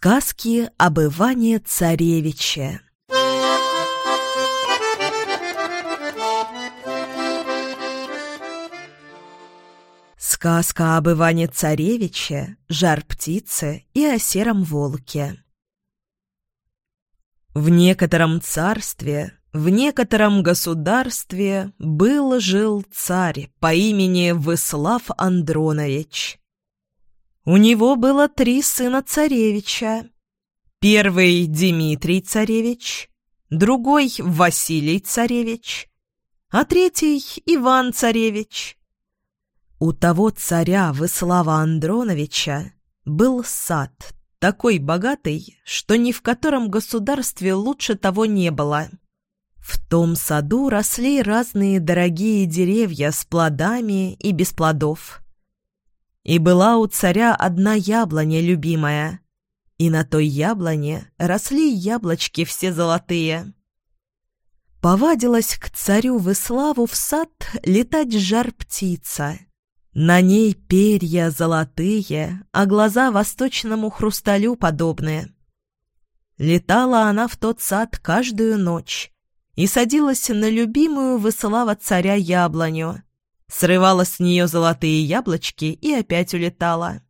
Сказки об Иване Царевиче Сказка об Иване Царевиче, жар-птице и о сером волке В некотором царстве, в некотором государстве был-жил царь по имени Выслав Андронович. У него было три сына царевича. Первый – Дмитрий царевич, другой – Василий царевич, а третий – Иван царевич. У того царя Выслава Андроновича был сад, такой богатый, что ни в котором государстве лучше того не было. В том саду росли разные дорогие деревья с плодами и без плодов. И была у царя одна яблоня любимая, и на той яблоне росли яблочки все золотые. Повадилась к царю Выславу в сад летать жар-птица. На ней перья золотые, а глаза восточному хрусталю подобные. Летала она в тот сад каждую ночь и садилась на любимую Выслава царя яблоню, срывала с нее золотые яблочки и опять улетала.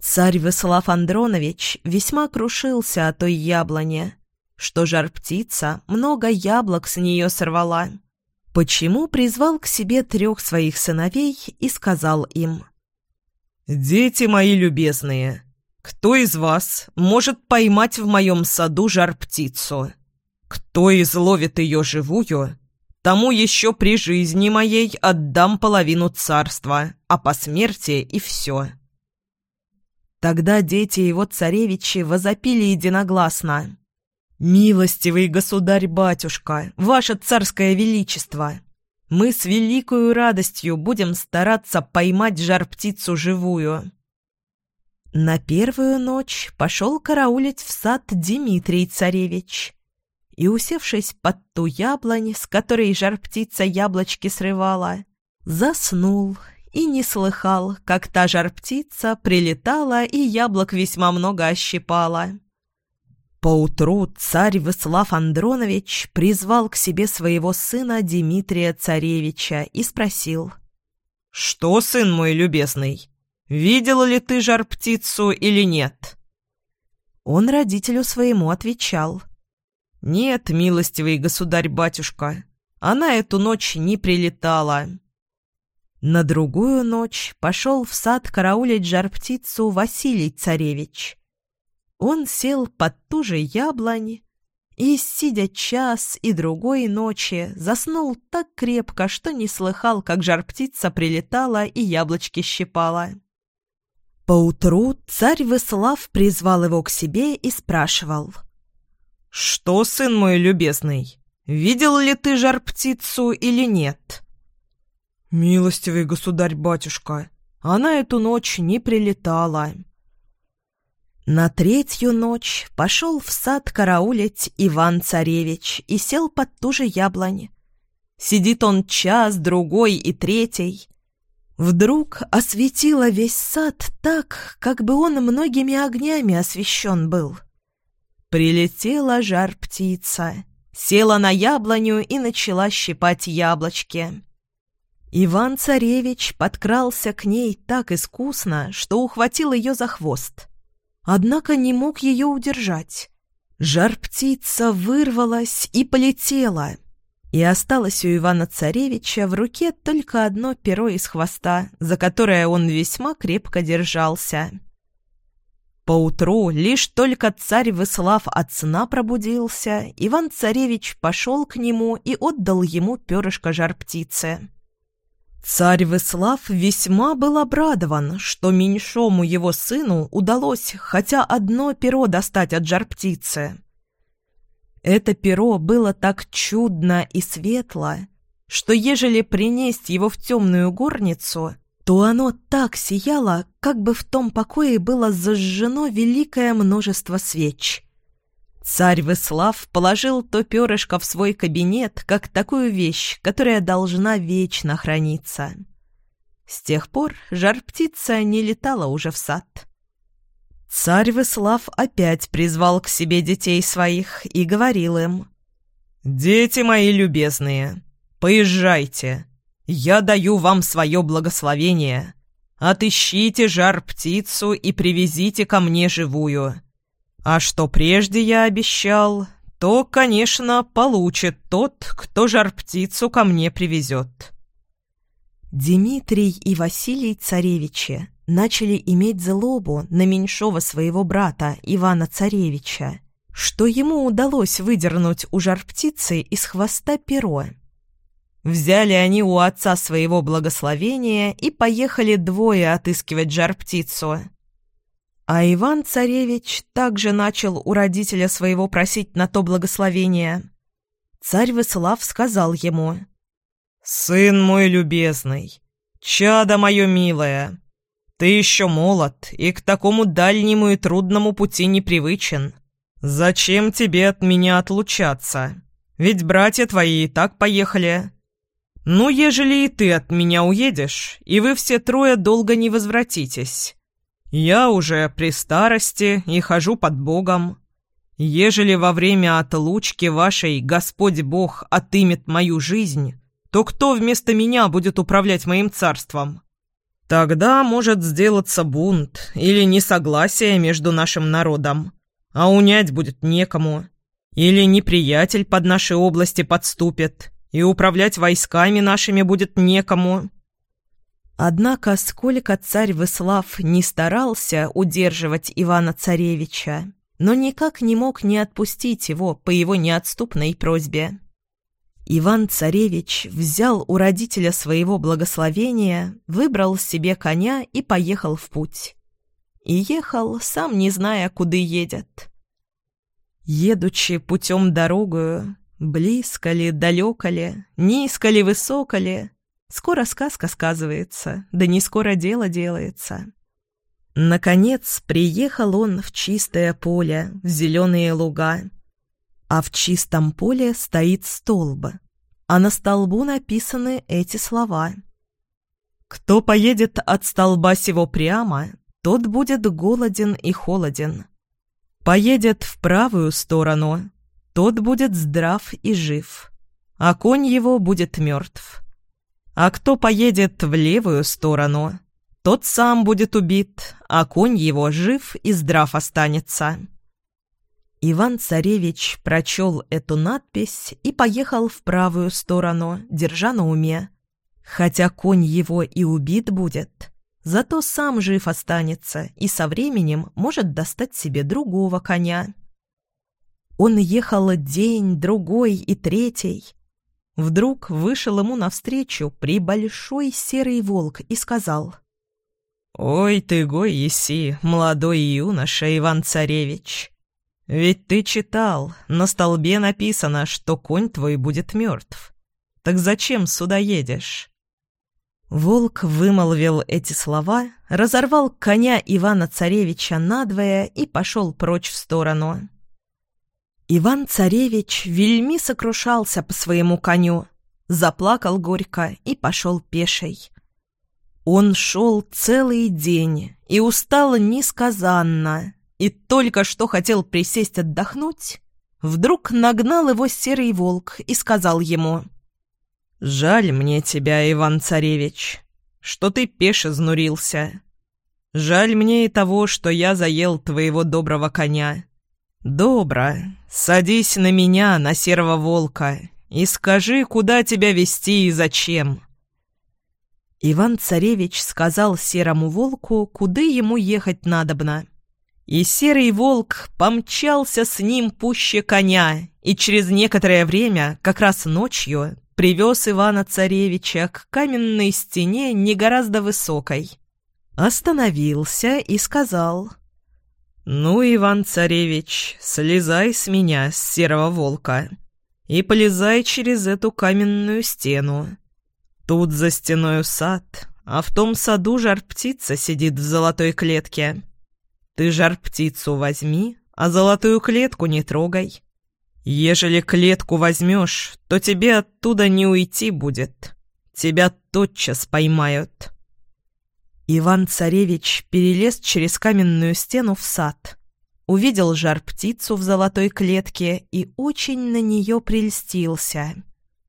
Царь Веслав Андронович весьма крушился о той яблоне, что жар-птица много яблок с нее сорвала. Почему призвал к себе трех своих сыновей и сказал им «Дети мои любезные, кто из вас может поймать в моем саду жар-птицу? Кто изловит ее живую, Тому еще при жизни моей отдам половину царства, а по смерти и все». Тогда дети его царевичи возопили единогласно. «Милостивый государь-батюшка, ваше царское величество, мы с великою радостью будем стараться поймать жар-птицу живую». На первую ночь пошел караулить в сад Дмитрий царевич и, усевшись под ту яблонь, с которой жар-птица яблочки срывала, заснул и не слыхал, как та жар-птица прилетала и яблок весьма много ощипала. Поутру царь Выслав Андронович призвал к себе своего сына Дмитрия Царевича и спросил. «Что, сын мой любезный, видел ли ты жар-птицу или нет?» Он родителю своему отвечал. «Нет, милостивый государь-батюшка, она эту ночь не прилетала». На другую ночь пошел в сад караулить жар-птицу Василий Царевич. Он сел под ту же яблонь и, сидя час и другой ночи, заснул так крепко, что не слыхал, как жар-птица прилетала и яблочки щипала. Поутру царь Выслав призвал его к себе и спрашивал — «Что, сын мой любезный, видел ли ты жар-птицу или нет?» «Милостивый государь-батюшка, она эту ночь не прилетала». На третью ночь пошел в сад караулить Иван-царевич и сел под ту же яблонь. Сидит он час, другой и третий. Вдруг осветило весь сад так, как бы он многими огнями освещен был. Прилетела жар-птица, села на яблоню и начала щипать яблочки. Иван-царевич подкрался к ней так искусно, что ухватил ее за хвост. Однако не мог ее удержать. Жар-птица вырвалась и полетела. И осталось у Ивана-царевича в руке только одно перо из хвоста, за которое он весьма крепко держался. Поутру лишь только царь Выслав от сна пробудился, Иван-царевич пошел к нему и отдал ему перышко жар-птицы. Царь Выслав весьма был обрадован, что меньшому его сыну удалось хотя одно перо достать от жар-птицы. Это перо было так чудно и светло, что ежели принесть его в темную горницу — то оно так сияло, как бы в том покое было зажжено великое множество свеч. Царь Выслав положил то перышко в свой кабинет, как такую вещь, которая должна вечно храниться. С тех пор жар-птица не летала уже в сад. Царь Выслав опять призвал к себе детей своих и говорил им. «Дети мои любезные, поезжайте, я даю вам свое благословение. Отыщите жар-птицу и привезите ко мне живую. А что прежде я обещал, то, конечно, получит тот, кто жар-птицу ко мне привезет». Дмитрий и Василий царевичи начали иметь злобу на меньшого своего брата Ивана Царевича, что ему удалось выдернуть у жар-птицы из хвоста перо. Взяли они у отца своего благословения и поехали двое отыскивать жар-птицу. А Иван-царевич также начал у родителя своего просить на то благословение. Царь Высылав сказал ему, «Сын мой любезный, чадо мое милое, ты еще молод и к такому дальнему и трудному пути непривычен. Зачем тебе от меня отлучаться? Ведь братья твои и так поехали. Ну, ежели и ты от меня уедешь, и вы все трое долго не возвратитесь. Я уже при старости и хожу под Богом. Ежели во время отлучки вашей Господь Бог отымет мою жизнь, то кто вместо меня будет управлять моим царством?» Тогда может сделаться бунт или несогласие между нашим народом, а унять будет некому. Или неприятель под наши области подступит, и управлять войсками нашими будет некому. Однако, сколько царь Выслав не старался удерживать Ивана-царевича, но никак не мог не отпустить его по его неотступной просьбе. Иван-царевич взял у родителя своего благословения, выбрал себе коня и поехал в путь. И ехал, сам не зная, куда едет. Едучи путем дорогою, близко ли, далеко ли, низко ли, высоко ли, скоро сказка сказывается, да не скоро дело делается. Наконец приехал он в чистое поле, в зеленые луга, а в чистом поле стоит столб, а на столбу написаны эти слова. «Кто поедет от столба сего прямо, тот будет голоден и холоден. Поедет в правую сторону, тот будет здрав и жив, а конь его будет мертв. А кто поедет в левую сторону, тот сам будет убит, а конь его жив и здрав останется». Иван-царевич прочел эту надпись и поехал в правую сторону, держа на уме. Хотя конь его и убит будет, зато сам жив останется и со временем может достать себе другого коня. Он ехал день, другой и третий. Вдруг вышел ему навстречу прибольшой серый волк и сказал «Ой ты, гой еси, молодой юноша Иван-царевич!» «Ведь ты читал, на столбе написано, что конь твой будет мертв. Так зачем сюда едешь?» Волк вымолвил эти слова, разорвал коня Ивана-царевича надвое и пошел прочь в сторону. Иван-царевич вельми сокрушался по своему коню, заплакал горько и пошел пешей. Он шел целый день и устал несказанно, и только что хотел присесть отдохнуть, вдруг нагнал его серый волк и сказал ему «Жаль мне тебя, Иван-царевич, что ты пеше изнурился. Жаль мне и того, что я заел твоего доброго коня. Добро, садись на меня, на серого волка, и скажи, куда тебя вести и зачем». Иван-царевич сказал серому волку, куда ему ехать надобно. И серый волк помчался с ним пуще коня, и через некоторое время, как раз ночью, привез Ивана-царевича к каменной стене не гораздо высокой. Остановился и сказал, «Ну, Иван-царевич, слезай с меня, с серого волка, и полезай через эту каменную стену. Тут за стеною сад, а в том саду жар-птица сидит в золотой клетке». Ты жар-птицу возьми, а золотую клетку не трогай. Ежели клетку возьмешь, то тебе оттуда не уйти будет. Тебя тотчас поймают». Иван-царевич перелез через каменную стену в сад, увидел жар-птицу в золотой клетке и очень на нее прельстился.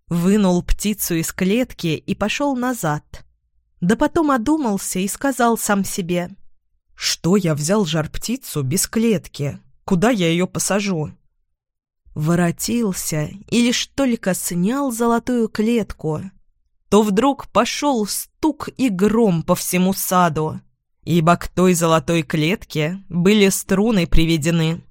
Вынул птицу из клетки и пошел назад. Да потом одумался и сказал сам себе, «Что я взял жар-птицу без клетки? Куда я ее посажу?» Воротился и лишь только снял золотую клетку, то вдруг пошел стук и гром по всему саду, ибо к той золотой клетке были струны приведены.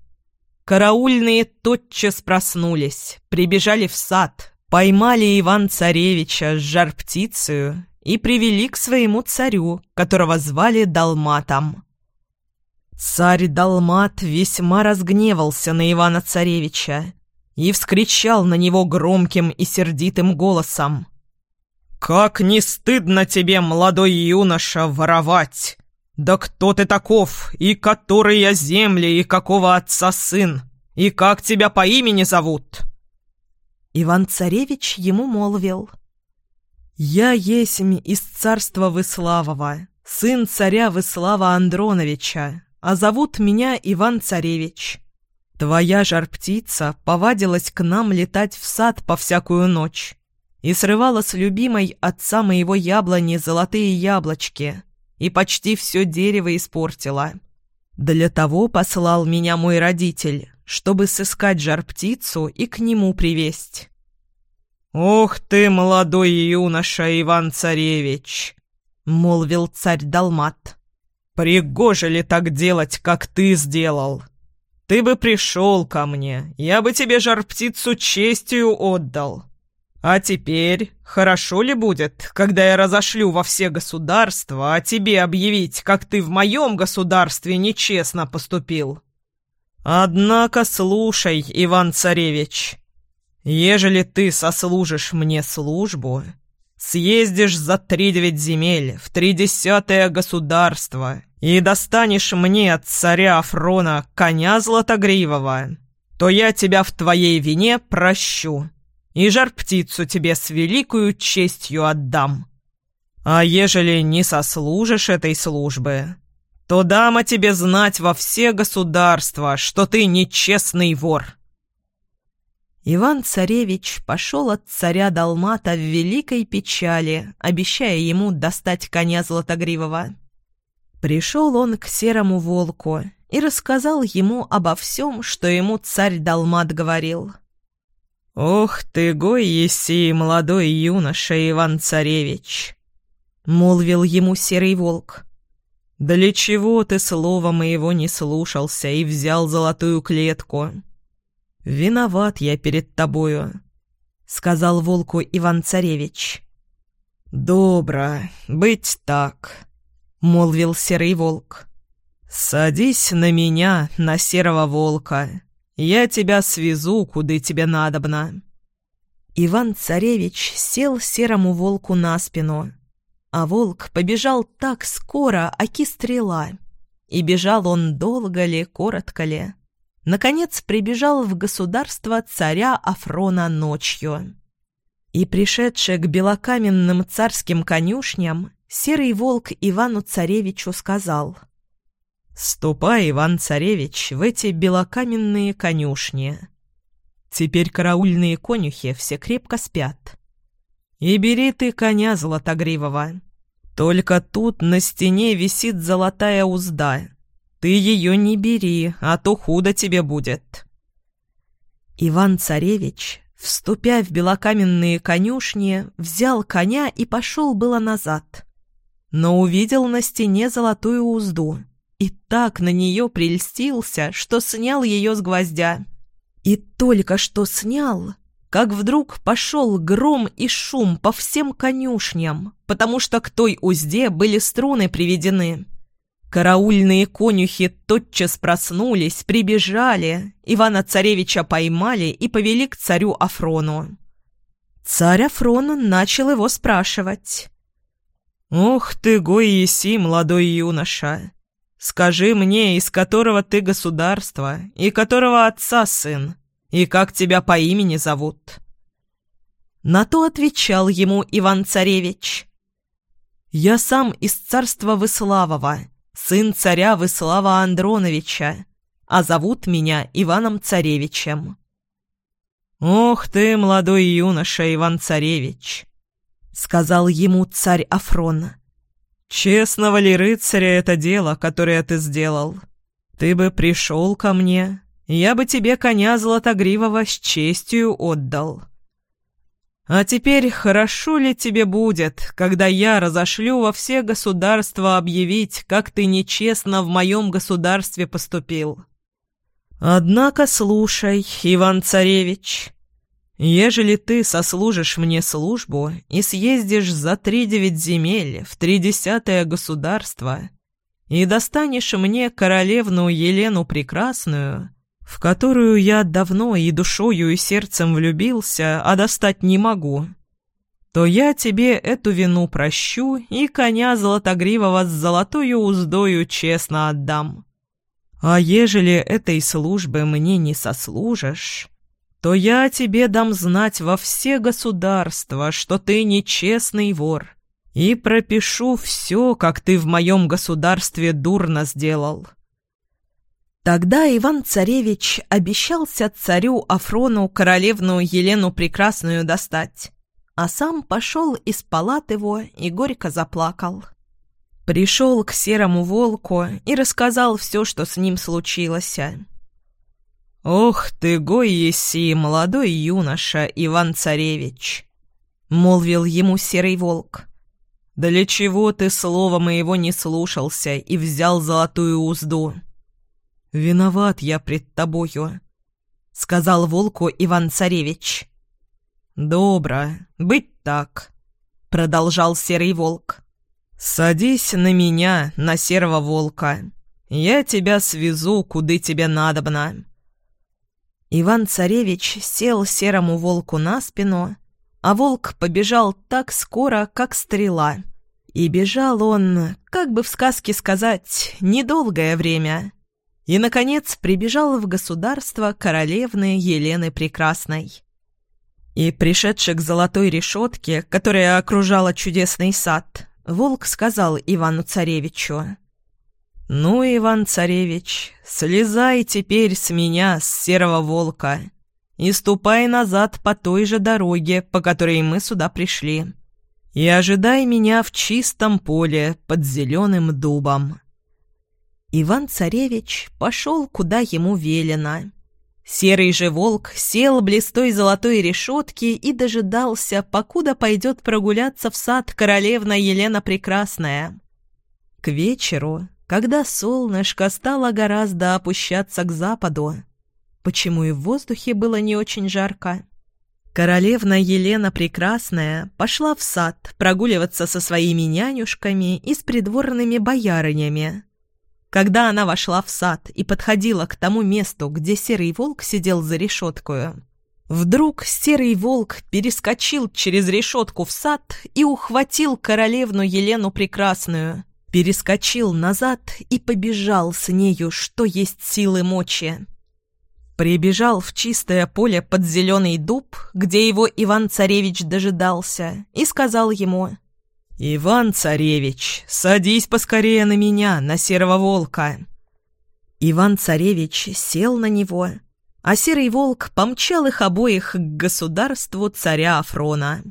Караульные тотчас проснулись, прибежали в сад, поймали Иван-царевича с жар-птицею и привели к своему царю, которого звали Далматом. Царь Далмат весьма разгневался на Ивана-царевича и вскричал на него громким и сердитым голосом. «Как не стыдно тебе, молодой юноша, воровать! Да кто ты таков, и который я земли, и какого отца сын, и как тебя по имени зовут?» Иван-царевич ему молвил. «Я есмь из царства Выславова, сын царя Выслава Андроновича, а зовут меня Иван-Царевич. Твоя жар-птица повадилась к нам летать в сад по всякую ночь и срывала с любимой отца моего яблони золотые яблочки и почти все дерево испортила. Для того послал меня мой родитель, чтобы сыскать жар-птицу и к нему привесть. «Ох ты, молодой юноша Иван-Царевич!» — молвил царь Далмат. Пригоже ли так делать, как ты сделал? Ты бы пришел ко мне, я бы тебе жар-птицу честью отдал. А теперь хорошо ли будет, когда я разошлю во все государства, а тебе объявить, как ты в моем государстве нечестно поступил? Однако слушай, Иван-царевич, ежели ты сослужишь мне службу, съездишь за три девять земель в тридесятое государство и достанешь мне от царя Афрона коня златогривого, то я тебя в твоей вине прощу и жар-птицу тебе с великою честью отдам. А ежели не сослужишь этой службы, то дам о тебе знать во все государства, что ты нечестный вор». Иван-царевич пошел от царя Далмата в великой печали, обещая ему достать коня Златогривого. Пришел он к серому волку и рассказал ему обо всем, что ему царь Далмат говорил. «Ох ты, гой еси, молодой юноша Иван-царевич!» — молвил ему серый волк. «Для чего ты слова моего не слушался и взял золотую клетку? Виноват я перед тобою», — сказал волку Иван-царевич. «Добро, быть так», — молвил серый волк. «Садись на меня, на серого волка. Я тебя свезу, куда тебе надобно». Иван-царевич сел серому волку на спину, а волк побежал так скоро, аки стрела. И бежал он долго ли, коротко ли. Наконец прибежал в государство царя Афрона ночью. И, пришедший к белокаменным царским конюшням, Серый волк Ивану-царевичу сказал. «Ступай, Иван-царевич, в эти белокаменные конюшни. Теперь караульные конюхи все крепко спят. И бери ты коня золотогривого. Только тут на стене висит золотая узда. Ты ее не бери, а то худо тебе будет». Иван-царевич, вступя в белокаменные конюшни, взял коня и пошел было назад но увидел на стене золотую узду и так на нее прельстился, что снял ее с гвоздя. И только что снял, как вдруг пошел гром и шум по всем конюшням, потому что к той узде были струны приведены. Караульные конюхи тотчас проснулись, прибежали, Ивана-царевича поймали и повели к царю Афрону. Царь Афрон начал его спрашивать. «Ух ты, гой еси, молодой юноша! Скажи мне, из которого ты государства, и которого отца сын, и как тебя по имени зовут?» На то отвечал ему Иван-царевич. Я сам из царства Выславова, сын царя Выслава Андроновича, а зовут меня Иваном Царевичем». «Ох ты, молодой юноша Иван-Царевич!» — сказал ему царь Афрон. «Честного ли рыцаря это дело, которое ты сделал? Ты бы пришел ко мне, я бы тебе коня Златогривого с честью отдал. А теперь хорошо ли тебе будет, когда я разошлю во все государства объявить, как ты нечестно в моем государстве поступил?» «Однако слушай, Иван-царевич, ежели ты сослужишь мне службу и съездишь за три девять земель в тридесятое государство и достанешь мне королевну Елену Прекрасную, в которую я давно и душою и сердцем влюбился, а достать не могу, то я тебе эту вину прощу и коня Золотогривого с золотою уздою честно отдам». А ежели этой службы мне не сослужишь, то я тебе дам знать во все государства, что ты нечестный вор, и пропишу все, как ты в моем государстве дурно сделал». Тогда Иван-царевич обещался царю Афрону королевну Елену Прекрасную достать, а сам пошел из палат его и горько заплакал. Пришел к серому волку и рассказал все, что с ним случилось. «Ох ты, гой еси, молодой юноша Иван-царевич!» — молвил ему серый волк. «Для чего ты слова моего не слушался и взял золотую узду?» «Виноват я пред тобою», — сказал волку Иван-царевич. «Добро, быть так», — продолжал серый волк. «Садись на меня, на серого волка. Я тебя свезу, куды тебе надобно». Иван-царевич сел серому волку на спину, а волк побежал так скоро, как стрела. И бежал он, как бы в сказке сказать, недолгое время. И, наконец, прибежал в государство королевны Елены Прекрасной. И, пришедший к золотой решетке, которая окружала чудесный сад, Волк сказал Ивану-царевичу. «Ну, Иван-царевич, слезай теперь с меня, с серого волка, и ступай назад по той же дороге, по которой мы сюда пришли, и ожидай меня в чистом поле под зеленым дубом». Иван-царевич пошел, куда ему велено. Серый же волк сел близ той золотой решетки и дожидался, покуда пойдет прогуляться в сад королевна Елена Прекрасная. К вечеру, когда солнышко стало гораздо опущаться к западу, почему и в воздухе было не очень жарко, королевна Елена Прекрасная пошла в сад прогуливаться со своими нянюшками и с придворными боярынями. Когда она вошла в сад и подходила к тому месту, где серый волк сидел за решеткою, вдруг серый волк перескочил через решетку в сад и ухватил королевну Елену Прекрасную, перескочил назад и побежал с нею, что есть силы мочи. Прибежал в чистое поле под зеленый дуб, где его Иван-царевич дожидался, и сказал ему — «Иван-царевич, садись поскорее на меня, на серого волка!» Иван-царевич сел на него, а серый волк помчал их обоих к государству царя Афрона.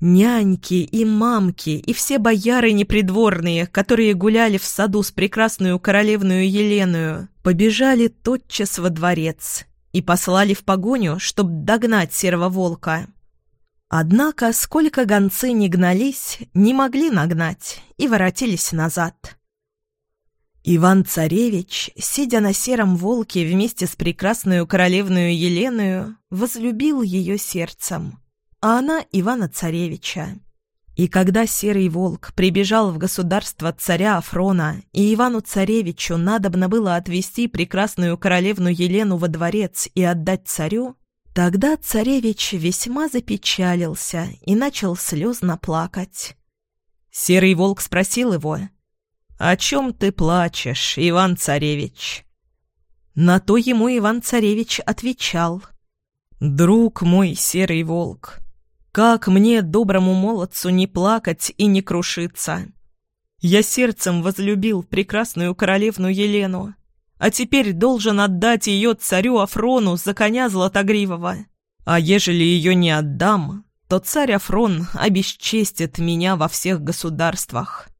Няньки и мамки и все бояры непридворные, которые гуляли в саду с прекрасную королевную Еленою, побежали тотчас во дворец и послали в погоню, чтоб догнать серого волка. Однако, сколько гонцы не гнались, не могли нагнать и воротились назад. Иван-царевич, сидя на сером волке вместе с прекрасную королевную Еленою, возлюбил ее сердцем, а она Ивана-царевича. И когда серый волк прибежал в государство царя Афрона, и Ивану-царевичу надобно было отвести прекрасную королевну Елену во дворец и отдать царю, Тогда царевич весьма запечалился и начал слезно плакать. Серый волк спросил его, «О чем ты плачешь, Иван-царевич?» На то ему Иван-царевич отвечал, «Друг мой, серый волк, Как мне, доброму молодцу, не плакать и не крушиться? Я сердцем возлюбил прекрасную королевну Елену, а теперь должен отдать ее царю Афрону за коня Златогривого. А ежели ее не отдам, то царь Афрон обесчестит меня во всех государствах.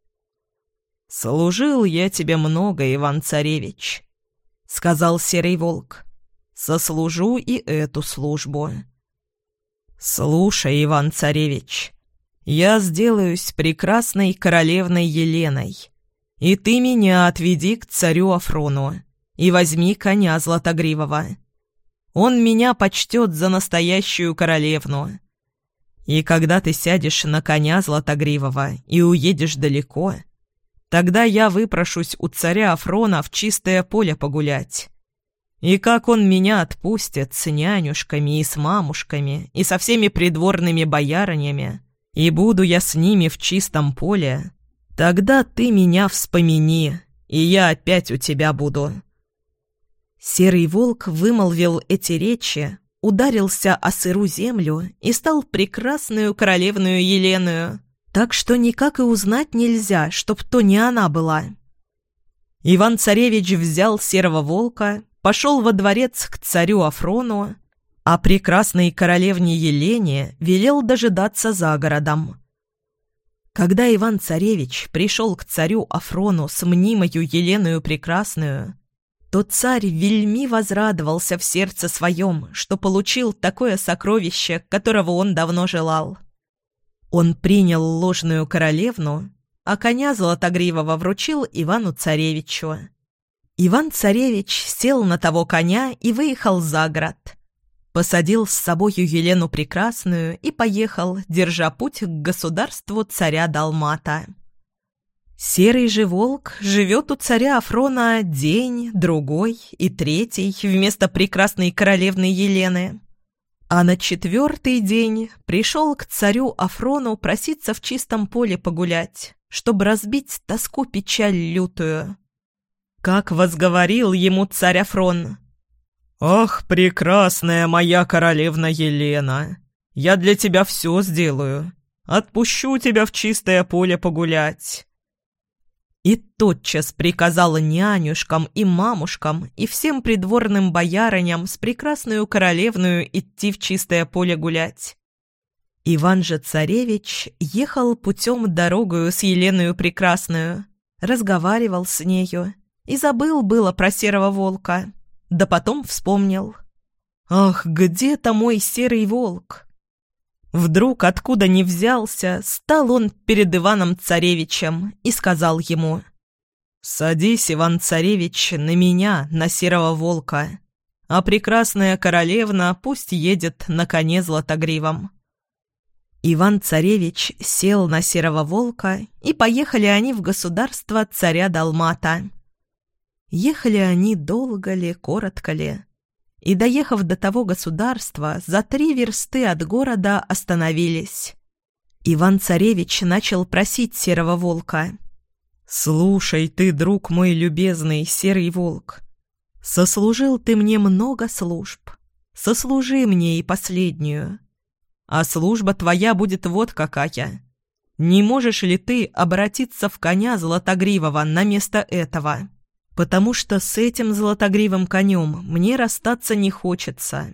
«Служил я тебе много, Иван-царевич», — сказал Серый Волк. «Сослужу и эту службу». «Слушай, Иван-царевич, я сделаюсь прекрасной королевной Еленой, и ты меня отведи к царю Афрону и возьми коня Златогривого. Он меня почтет за настоящую королевну. И когда ты сядешь на коня Златогривого и уедешь далеко, тогда я выпрошусь у царя Афрона в чистое поле погулять. И как он меня отпустит с нянюшками и с мамушками и со всеми придворными боярынями, и буду я с ними в чистом поле, тогда ты меня вспомини, и я опять у тебя буду». Серый волк вымолвил эти речи, ударился о сыру землю и стал прекрасную королевную Еленою, так что никак и узнать нельзя, чтоб то не она была. Иван-царевич взял серого волка, пошел во дворец к царю Афрону, а прекрасной королевне Елене велел дожидаться за городом. Когда Иван-царевич пришел к царю Афрону с мнимою Еленою Прекрасную, то царь вельми возрадовался в сердце своем, что получил такое сокровище, которого он давно желал. Он принял ложную королевну, а коня Золотогривого вручил Ивану-царевичу. Иван-царевич сел на того коня и выехал за город. Посадил с собою Елену Прекрасную и поехал, держа путь к государству царя Далмата. Серый же волк живет у царя Афрона день, другой и третий вместо прекрасной королевны Елены. А на четвертый день пришел к царю Афрону проситься в чистом поле погулять, чтобы разбить тоску печаль лютую. Как возговорил ему царь Афрон. «Ах, прекрасная моя королевна Елена! Я для тебя все сделаю. Отпущу тебя в чистое поле погулять и тотчас приказала нянюшкам и мамушкам и всем придворным боярыням с прекрасную королевную идти в чистое поле гулять. Иван же царевич ехал путем дорогою с Еленою Прекрасную, разговаривал с нею и забыл было про серого волка, да потом вспомнил. «Ах, где-то мой серый волк!» Вдруг, откуда ни взялся, стал он перед Иваном-царевичем и сказал ему «Садись, Иван-царевич, на меня, на серого волка, а прекрасная королевна пусть едет на коне златогривом». Иван-царевич сел на серого волка, и поехали они в государство царя Далмата. Ехали они долго ли, коротко ли, и, доехав до того государства, за три версты от города остановились. Иван-царевич начал просить серого волка. «Слушай ты, друг мой любезный, серый волк, сослужил ты мне много служб, сослужи мне и последнюю. А служба твоя будет вот какая. Не можешь ли ты обратиться в коня Златогривого на место этого?» Потому что с этим золотогривым конем мне расстаться не хочется».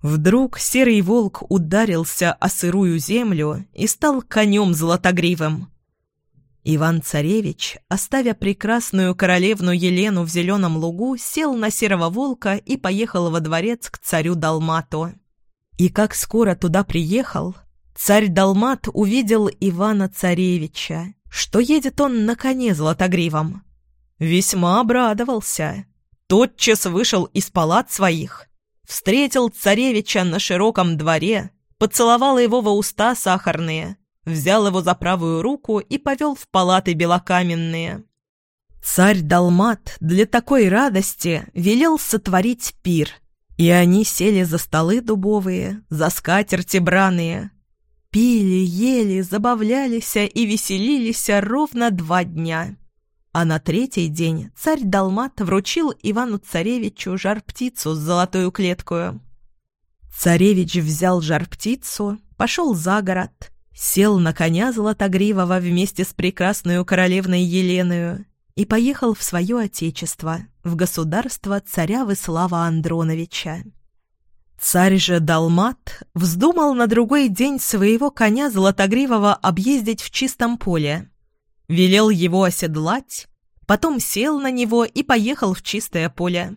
Вдруг серый волк ударился о сырую землю и стал конем золотогривым. Иван-царевич, оставя прекрасную королевну Елену в зеленом лугу, сел на серого волка и поехал во дворец к царю Далмату. И как скоро туда приехал, царь Далмат увидел Ивана-царевича, что едет он на коне золотогривом. Весьма обрадовался. Тотчас вышел из палат своих, встретил царевича на широком дворе, поцеловал его во уста сахарные, взял его за правую руку и повел в палаты белокаменные. Царь Далмат для такой радости велел сотворить пир, и они сели за столы дубовые, за скатерти браные. Пили, ели, забавлялись и веселились ровно два дня. А на третий день царь Далмат вручил Ивану-царевичу жар-птицу с золотою клеткою. Царевич взял жар-птицу, пошел за город, сел на коня Златогривого вместе с прекрасной королевной Еленою и поехал в свое отечество, в государство царя Выслава Андроновича. Царь же Далмат вздумал на другой день своего коня Златогривого объездить в чистом поле. Велел его оседлать, потом сел на него и поехал в чистое поле.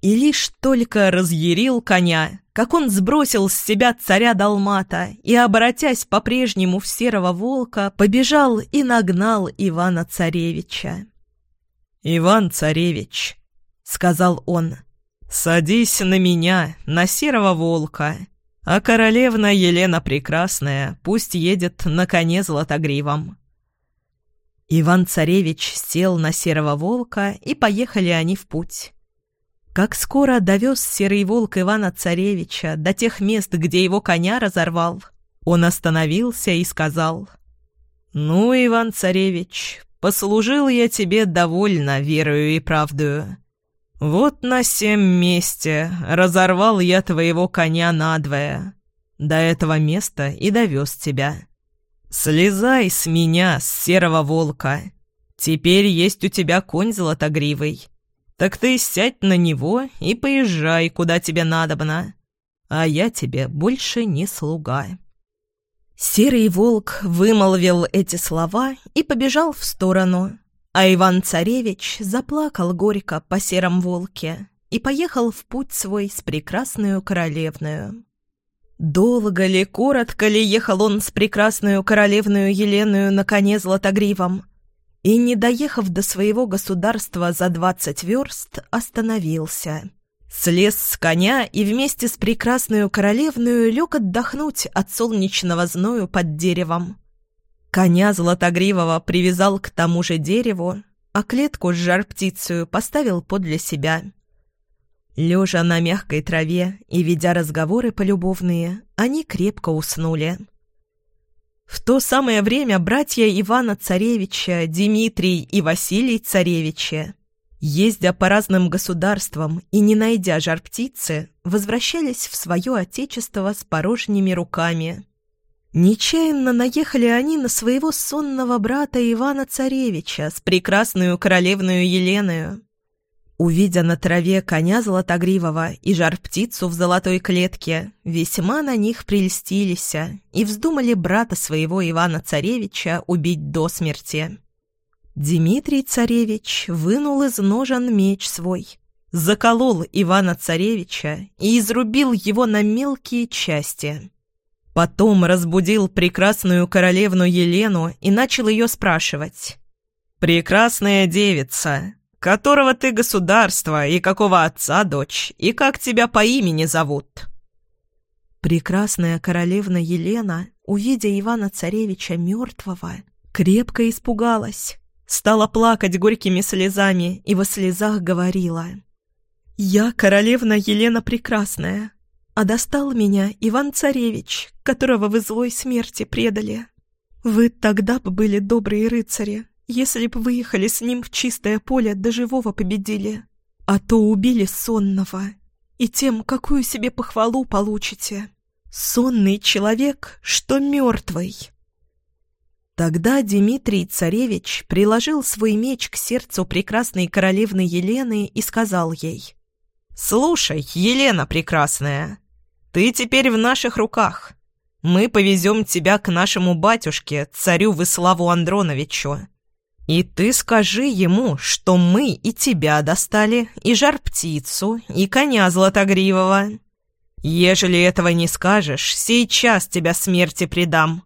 И лишь только разъярил коня, как он сбросил с себя царя Далмата и, обратясь по-прежнему в серого волка, побежал и нагнал Ивана-царевича. «Иван-царевич», — сказал он, — «садись на меня, на серого волка, а королевна Елена Прекрасная пусть едет на коне златогривом». Иван-царевич сел на серого волка, и поехали они в путь. Как скоро довез серый волк Ивана-царевича до тех мест, где его коня разорвал, он остановился и сказал, «Ну, Иван-царевич, послужил я тебе довольно верою и правдою. Вот на сем месте разорвал я твоего коня надвое. До этого места и довез тебя. Слезай с меня, с серого волка. Теперь есть у тебя конь золотогривый». Так ты сядь на него и поезжай, куда тебе надобно. А я тебе больше не слуга». Серый волк вымолвил эти слова и побежал в сторону, а Иван-царевич заплакал горько по сером волке и поехал в путь свой с прекрасную королевную. Долго ли, коротко ли ехал он с прекрасную королевную Еленою на коне златогривом, и, не доехав до своего государства за двадцать верст, остановился. Слез с коня и вместе с прекрасную королевную лег отдохнуть от солнечного зною под деревом. Коня Златогривого привязал к тому же дереву, а клетку с жар-птицею поставил подле себя. Лежа на мягкой траве и ведя разговоры полюбовные, они крепко уснули. В то самое время братья Ивана Царевича, Дмитрий и Василий Царевича, ездя по разным государствам и не найдя жар-птицы, возвращались в свое отечество с порожними руками. Нечаянно наехали они на своего сонного брата Ивана Царевича с прекрасную королевную Еленою. Увидя на траве коня золотогривого и жар-птицу в золотой клетке, весьма на них прельстились и вздумали брата своего Ивана-царевича убить до смерти. Дмитрий-царевич вынул из ножен меч свой, заколол Ивана-царевича и изрубил его на мелкие части. Потом разбудил прекрасную королевну Елену и начал ее спрашивать. «Прекрасная девица, Которого ты государство, и какого отца дочь, и как тебя по имени зовут?» Прекрасная королевна Елена, увидя Ивана-царевича мертвого, крепко испугалась, стала плакать горькими слезами и во слезах говорила. «Я королевна Елена Прекрасная, а достал меня Иван-царевич, которого вы злой смерти предали. Вы тогда бы были добрые рыцари, если б выехали с ним в чистое поле, до живого победили. А то убили сонного. И тем, какую себе похвалу получите. Сонный человек, что мертвый. Тогда Дмитрий Царевич приложил свой меч к сердцу прекрасной королевны Елены и сказал ей. «Слушай, Елена Прекрасная, ты теперь в наших руках. Мы повезем тебя к нашему батюшке, царю Выславу Андроновичу. И ты скажи ему, что мы и тебя достали, и жар-птицу, и коня златогривого. Ежели этого не скажешь, сейчас тебя смерти предам».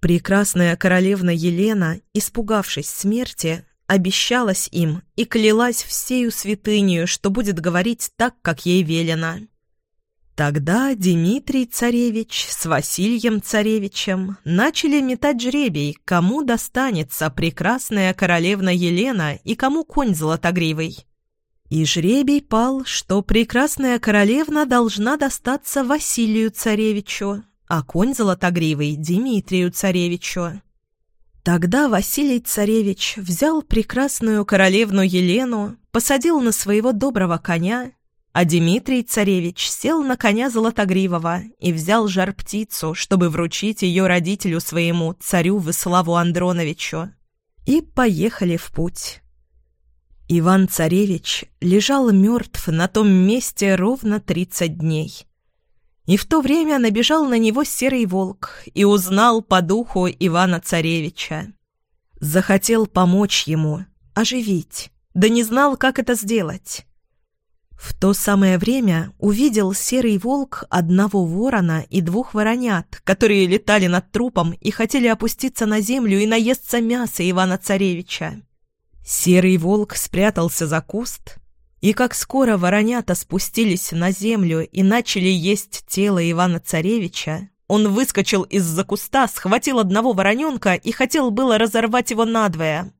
Прекрасная королевна Елена, испугавшись смерти, обещалась им и клялась всею святынью, что будет говорить так, как ей велено. Тогда Дмитрий царевич с Васильем царевичем начали метать жребий, кому достанется прекрасная королевна Елена и кому конь золотогривый. И жребий пал, что прекрасная королевна должна достаться Василию царевичу, а конь золотогривый – Дмитрию царевичу. Тогда Василий царевич взял прекрасную королевну Елену, посадил на своего доброго коня а Дмитрий царевич сел на коня Золотогривого и взял жар-птицу, чтобы вручить ее родителю своему, царю Выславу Андроновичу. И поехали в путь. Иван-царевич лежал мертв на том месте ровно тридцать дней. И в то время набежал на него серый волк и узнал по духу Ивана-царевича. Захотел помочь ему, оживить, да не знал, как это сделать. В то самое время увидел серый волк одного ворона и двух воронят, которые летали над трупом и хотели опуститься на землю и наесться мяса Ивана-царевича. Серый волк спрятался за куст, и как скоро воронята спустились на землю и начали есть тело Ивана-царевича, он выскочил из-за куста, схватил одного вороненка и хотел было разорвать его надвое.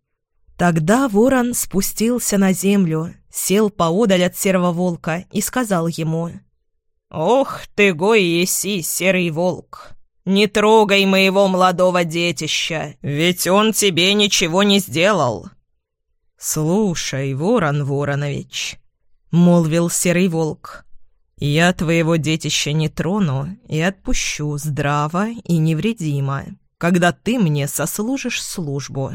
Тогда ворон спустился на землю, сел поодаль от серого волка и сказал ему «Ох ты, гой еси, серый волк! Не трогай моего молодого детища, ведь он тебе ничего не сделал!» «Слушай, Ворон Воронович», — молвил серый волк, — «я твоего детища не трону и отпущу здраво и невредимо, когда ты мне сослужишь службу.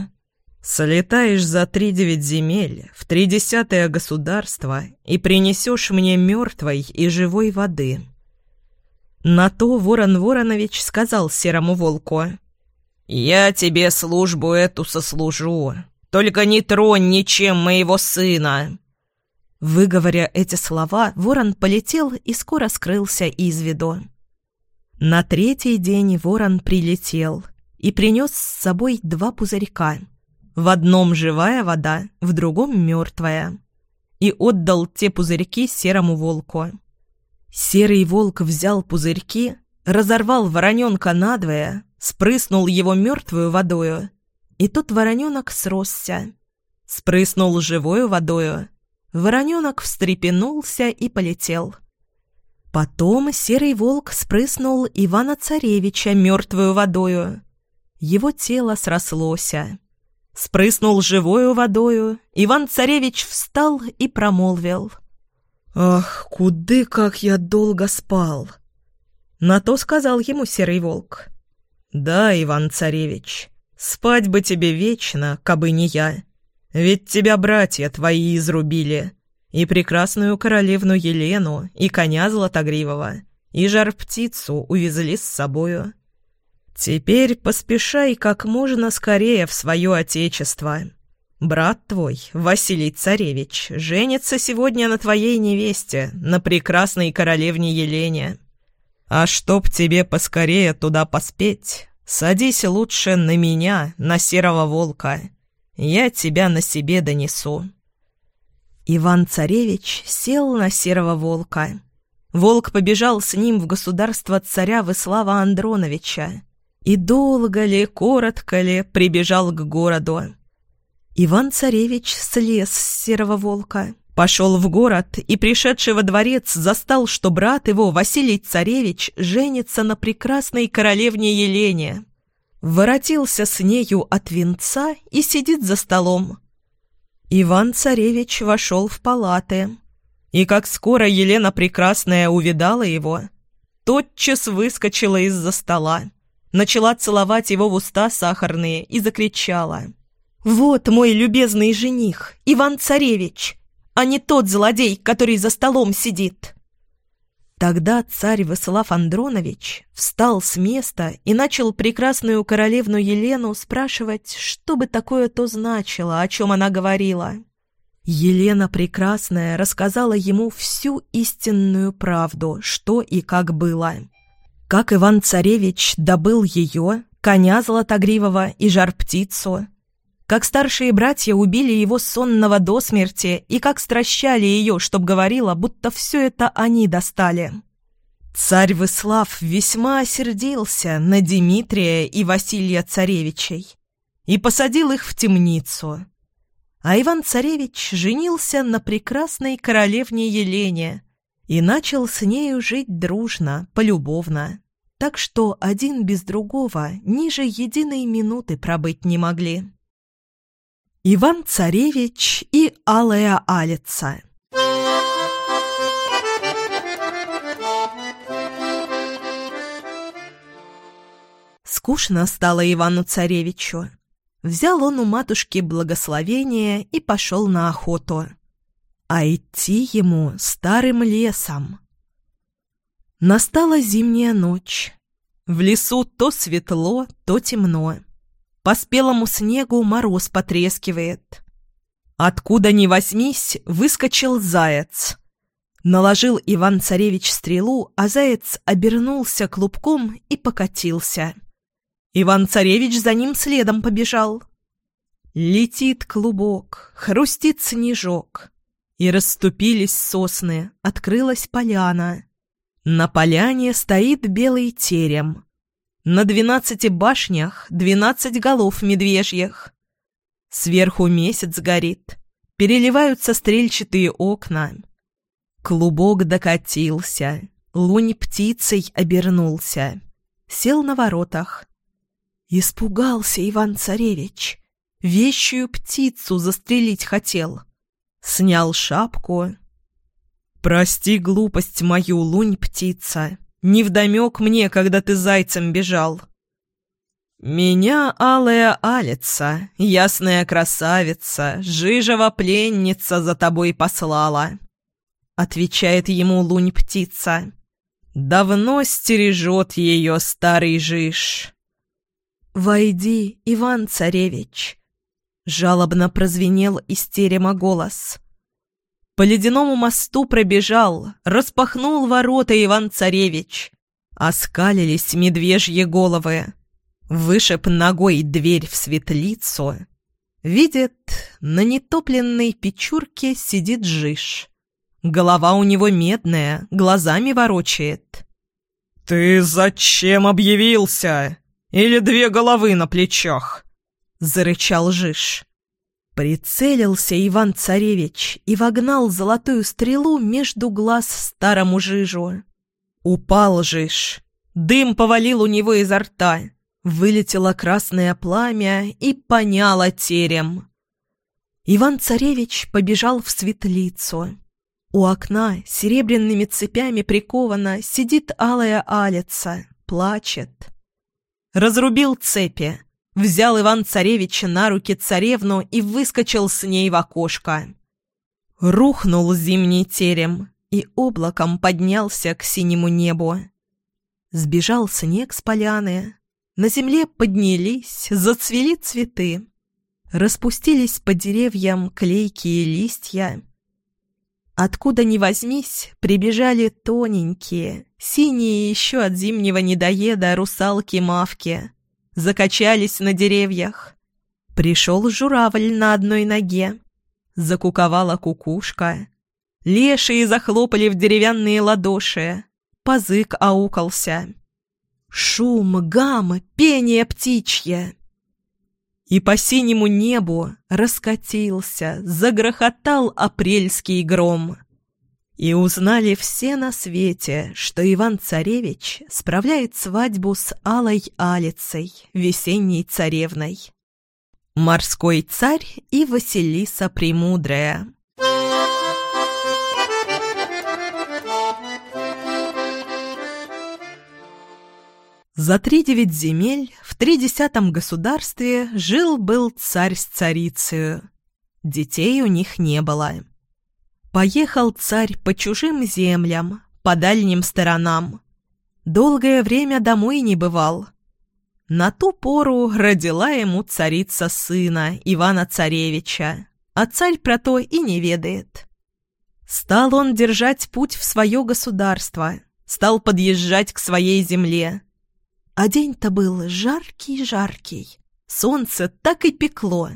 Слетаешь за три девять земель в тридесятое государство и принесешь мне мертвой и живой воды». На то Ворон Воронович сказал серому волку, «Я тебе службу эту сослужу, только не тронь ничем моего сына!» Выговоря эти слова, ворон полетел и скоро скрылся из виду. На третий день ворон прилетел и принес с собой два пузырька. В одном живая вода, в другом мертвая. И отдал те пузырьки серому волку. Серый волк взял пузырьки, разорвал вороненка надвое, спрыснул его мертвую водою и тут вороненок сросся. Спрыснул живою водою. Вороненок встрепенулся и полетел. Потом серый волк спрыснул Ивана-царевича мертвую водою. Его тело срослося. Спрыснул живою водою, Иван-царевич встал и промолвил. «Ах, куды как я долго спал!» На то сказал ему серый волк. «Да, Иван-царевич, Спать бы тебе вечно, кабы не я. Ведь тебя братья твои изрубили. И прекрасную королевну Елену, и коня Златогривого, и жар-птицу увезли с собою. Теперь поспешай как можно скорее в свое отечество. Брат твой, Василий Царевич, женится сегодня на твоей невесте, на прекрасной королевне Елене. А чтоб тебе поскорее туда поспеть, Садись лучше на меня, на серого волка. Я тебя на себе донесу». Иван-царевич сел на серого волка. Волк побежал с ним в государство царя Выслава Андроновича. И долго ли, коротко ли, прибежал к городу. Иван-царевич слез с серого волка, пошел в город и, пришедший во дворец, застал, что брат его, Василий-царевич, женится на прекрасной королевне Елене. Воротился с нею от венца и сидит за столом. Иван-царевич вошел в палаты, и как скоро Елена Прекрасная увидала его, тотчас выскочила из-за стола, начала целовать его в уста сахарные и закричала. «Вот мой любезный жених, Иван-царевич, а не тот злодей, который за столом сидит!» Тогда царь Василав Андронович встал с места и начал прекрасную королевну Елену спрашивать, что бы такое то значило, о чем она говорила. Елена Прекрасная рассказала ему всю истинную правду, что и как было. Как Иван-Царевич добыл ее, коня Золотогривого и жар-птицу, как старшие братья убили его сонного до смерти и как стращали ее, чтоб говорила, будто все это они достали. Царь Выслав весьма осердился на Дмитрия и Василия царевичей и посадил их в темницу. А Иван-царевич женился на прекрасной королевне Елене и начал с нею жить дружно, полюбовно. Так что один без другого ниже единой минуты пробыть не могли. Иван Царевич и Алая Алица Скучно стало Ивану Царевичу. Взял он у матушки благословение и пошел на охоту. А идти ему старым лесом. Настала зимняя ночь. В лесу то светло, то темно. По спелому снегу мороз потрескивает. Откуда ни возьмись, выскочил заяц. Наложил Иван-царевич стрелу, а заяц обернулся клубком и покатился. Иван-царевич за ним следом побежал. Летит клубок, хрустит снежок. И расступились сосны, открылась поляна. На поляне стоит белый терем. На двенадцати башнях двенадцать голов медвежьих. Сверху месяц горит, переливаются стрельчатые окна. Клубок докатился, лунь птицей обернулся. Сел на воротах. Испугался Иван-царевич. Вещую птицу застрелить хотел. Снял шапку. «Прости глупость мою, лунь-птица. Невдомек мне, когда ты зайцем бежал». «Меня алая алица, ясная красавица, жижева пленница за тобой послала», — отвечает ему лунь-птица. «Давно стережет ее старый жиж». «Войди, Иван-царевич!» Жалобно прозвенел из терема голос. По ледяному мосту пробежал, распахнул ворота Иван-царевич. Оскалились медвежьи головы. Вышиб ногой дверь в светлицу. Видит, на нетопленной печурке сидит жиж. Голова у него медная, глазами ворочает. «Ты зачем объявился?» Или две головы на плечах?» — зарычал Жиж. Прицелился Иван-царевич и вогнал золотую стрелу между глаз старому Жижу. Упал Жиж. Дым повалил у него изо рта. Вылетело красное пламя и поняло терем. Иван-царевич побежал в светлицу. У окна серебряными цепями прикована сидит алая алица, плачет разрубил цепи, взял Иван-царевича на руки царевну и выскочил с ней в окошко. Рухнул зимний терем и облаком поднялся к синему небу. Сбежал снег с поляны, на земле поднялись, зацвели цветы. Распустились по деревьям клейкие листья. Откуда ни возьмись, прибежали тоненькие, синие еще от зимнего недоеда русалки-мавки. Закачались на деревьях. Пришел журавль на одной ноге. Закуковала кукушка. Лешие захлопали в деревянные ладоши. Позык аукался. Шум, гам, пение птичье. И по синему небу раскатился, загрохотал апрельский гром. И узнали все на свете, что Иван-царевич справляет свадьбу с Алой Алицей, весенней царевной. Морской царь и Василиса Премудрая За три девять земель в тридесятом государстве жил-был царь с царицею. Детей у них не было. Поехал царь по чужим землям, по дальним сторонам. Долгое время домой не бывал. На ту пору родила ему царица сына, Ивана-царевича, а царь про то и не ведает. Стал он держать путь в свое государство, стал подъезжать к своей земле – а день-то был жаркий-жаркий, солнце так и пекло.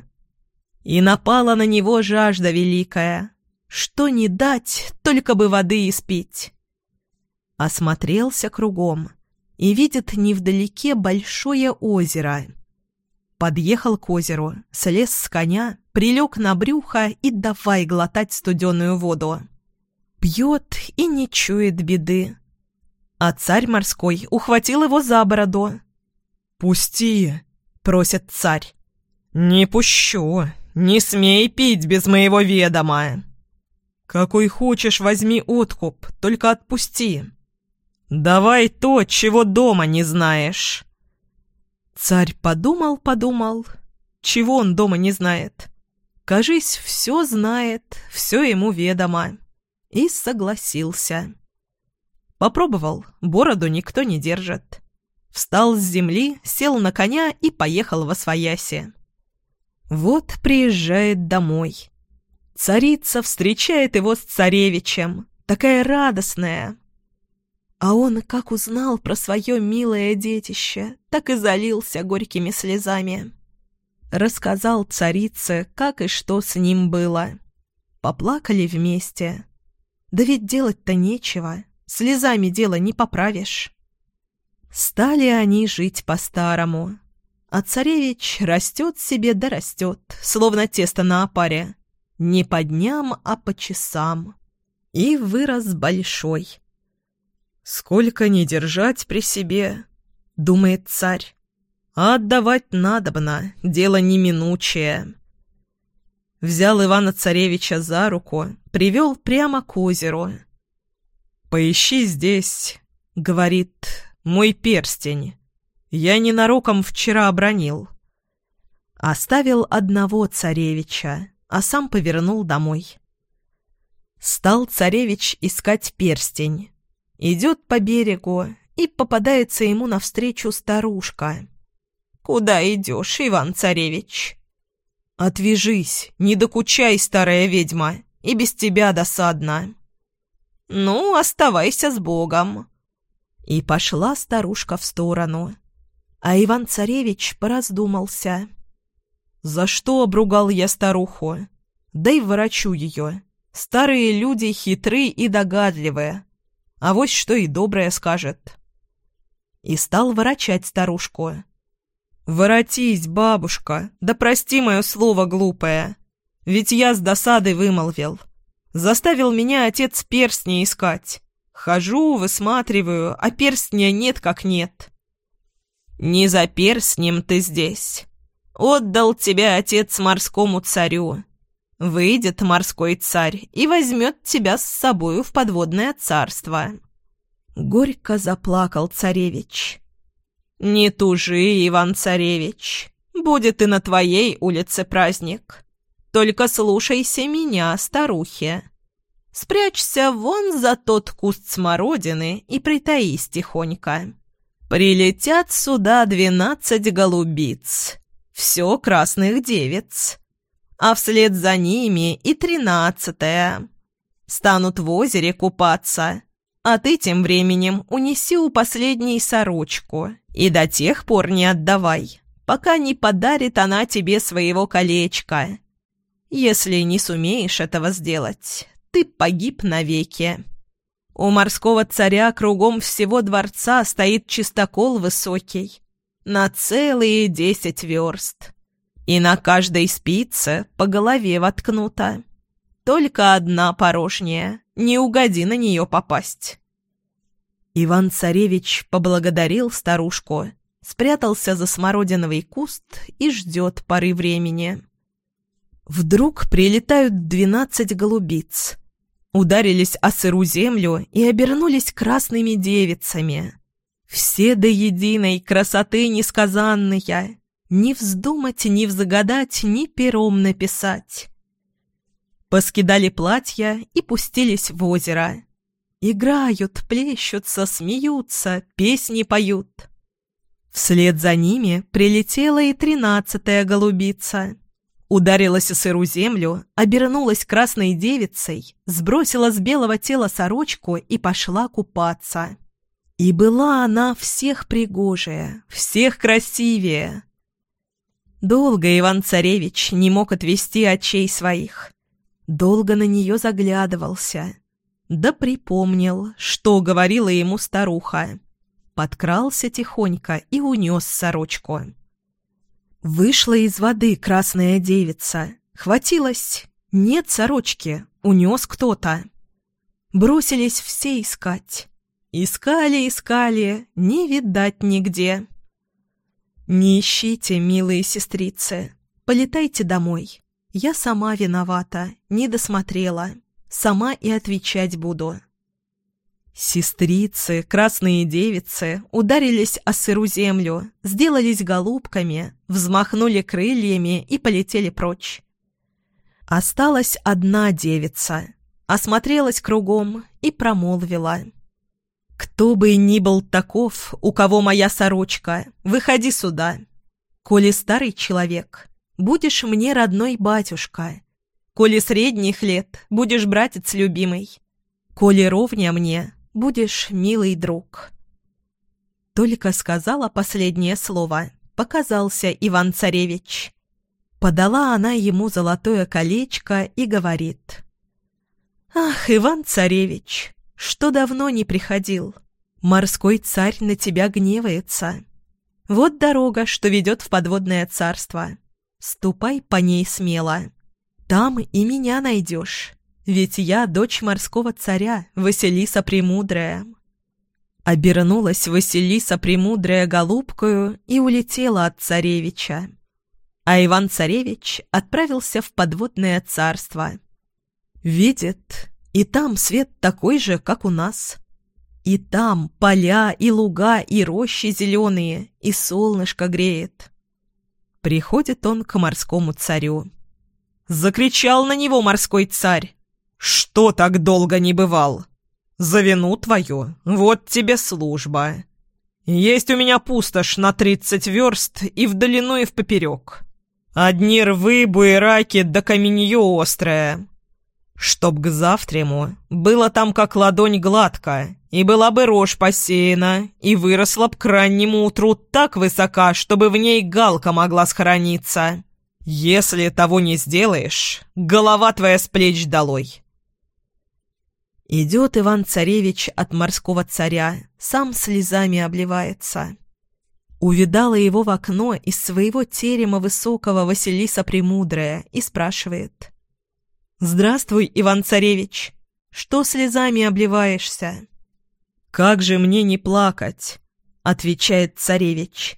И напала на него жажда великая, что не дать, только бы воды испить. Осмотрелся кругом и видит невдалеке большое озеро. Подъехал к озеру, слез с коня, прилег на брюхо и давай глотать студеную воду. Пьет и не чует беды а царь морской ухватил его за бороду. «Пусти!» — просит царь. «Не пущу! Не смей пить без моего ведома!» «Какой хочешь, возьми откуп, только отпусти!» «Давай то, чего дома не знаешь!» Царь подумал-подумал. Чего он дома не знает? Кажись, все знает, все ему ведомо. И согласился. Попробовал, бороду никто не держит. Встал с земли, сел на коня и поехал во свояси. Вот приезжает домой. Царица встречает его с царевичем, такая радостная. А он, как узнал про свое милое детище, так и залился горькими слезами. Рассказал царице, как и что с ним было. Поплакали вместе. Да ведь делать-то нечего, слезами дело не поправишь. Стали они жить по-старому. А царевич растет себе да растет, словно тесто на опаре. Не по дням, а по часам. И вырос большой. «Сколько не держать при себе», — думает царь. «А отдавать надобно, дело неминучее». Взял Ивана-царевича за руку, привел прямо к озеру. «Поищи здесь», — говорит, — «мой перстень. Я ненароком вчера обронил». Оставил одного царевича, а сам повернул домой. Стал царевич искать перстень. Идет по берегу, и попадается ему навстречу старушка. «Куда идешь, Иван-царевич?» «Отвяжись, не докучай, старая ведьма, и без тебя досадно». «Ну, оставайся с Богом». И пошла старушка в сторону. А Иван-царевич пораздумался. «За что обругал я старуху? Дай ворочу ее. Старые люди хитры и догадливые. А вот что и доброе скажет». И стал ворочать старушку. «Воротись, бабушка, да прости мое слово глупое. Ведь я с досадой вымолвил. Заставил меня отец перстни искать. Хожу, высматриваю, а перстня нет как нет». «Не за перстнем ты здесь. Отдал тебя отец морскому царю. Выйдет морской царь и возьмет тебя с собою в подводное царство». Горько заплакал царевич. «Не тужи, Иван-царевич, будет и на твоей улице праздник. Только слушайся меня, старухи. Спрячься вон за тот куст смородины и притаись тихонько. Прилетят сюда двенадцать голубиц, все красных девиц, а вслед за ними и тринадцатая. Станут в озере купаться, а ты тем временем унеси у последней сорочку и до тех пор не отдавай, пока не подарит она тебе своего колечка. Если не сумеешь этого сделать, ты погиб навеки. У морского царя кругом всего дворца стоит чистокол высокий, на целые десять верст. И на каждой спице по голове воткнута. Только одна порожняя, не угоди на нее попасть. Иван-царевич поблагодарил старушку, спрятался за смородиновый куст и ждет поры времени. Вдруг прилетают двенадцать голубиц. Ударились о сыру землю и обернулись красными девицами. Все до единой красоты несказанные. Ни вздумать, ни взгадать, ни пером написать. Поскидали платья и пустились в озеро. Играют, плещутся, смеются, песни поют. Вслед за ними прилетела и тринадцатая голубица. Ударилась о сыру землю, обернулась красной девицей, сбросила с белого тела сорочку и пошла купаться. И была она всех пригожая, всех красивее. Долго Иван-царевич не мог отвести очей своих. Долго на нее заглядывался. Да припомнил, что говорила ему старуха. Подкрался тихонько и унес сорочку. Вышла из воды красная девица. Хватилась. Нет сорочки. Унес кто-то. Бросились все искать. Искали, искали, не видать нигде. Не ищите, милые сестрицы. Полетайте домой. Я сама виновата, не досмотрела. Сама и отвечать буду. Сестрицы, красные девицы ударились о сыру землю, сделались голубками, взмахнули крыльями и полетели прочь. Осталась одна девица, осмотрелась кругом и промолвила. «Кто бы ни был таков, у кого моя сорочка, выходи сюда. Коли старый человек, будешь мне родной батюшка. Коли средних лет, будешь братец любимый. Коли ровня мне, будешь милый друг». Только сказала последнее слово, показался Иван-царевич. Подала она ему золотое колечко и говорит. «Ах, Иван-царевич, что давно не приходил. Морской царь на тебя гневается. Вот дорога, что ведет в подводное царство. Ступай по ней смело. Там и меня найдешь, ведь я дочь морского царя, Василиса Премудрая». Обернулась Василиса Премудрая голубкою и улетела от царевича. А Иван-царевич отправился в подводное царство. Видит, и там свет такой же, как у нас. И там поля, и луга, и рощи зеленые, и солнышко греет. Приходит он к морскому царю. Закричал на него морской царь. «Что так долго не бывал? За вину твою, вот тебе служба. Есть у меня пустошь на тридцать верст и в долину, и в поперек. Одни рвы, буераки да каменье острое. Чтоб к завтраму было там как ладонь гладко, и была бы рожь посеяна, и выросла б к раннему утру так высока, чтобы в ней галка могла схорониться. Если того не сделаешь, голова твоя с плеч долой. Идет Иван-царевич от морского царя, сам слезами обливается. Увидала его в окно из своего терема высокого Василиса Премудрая и спрашивает. «Здравствуй, Иван-царевич! Что слезами обливаешься?» «Как же мне не плакать?» — отвечает царевич.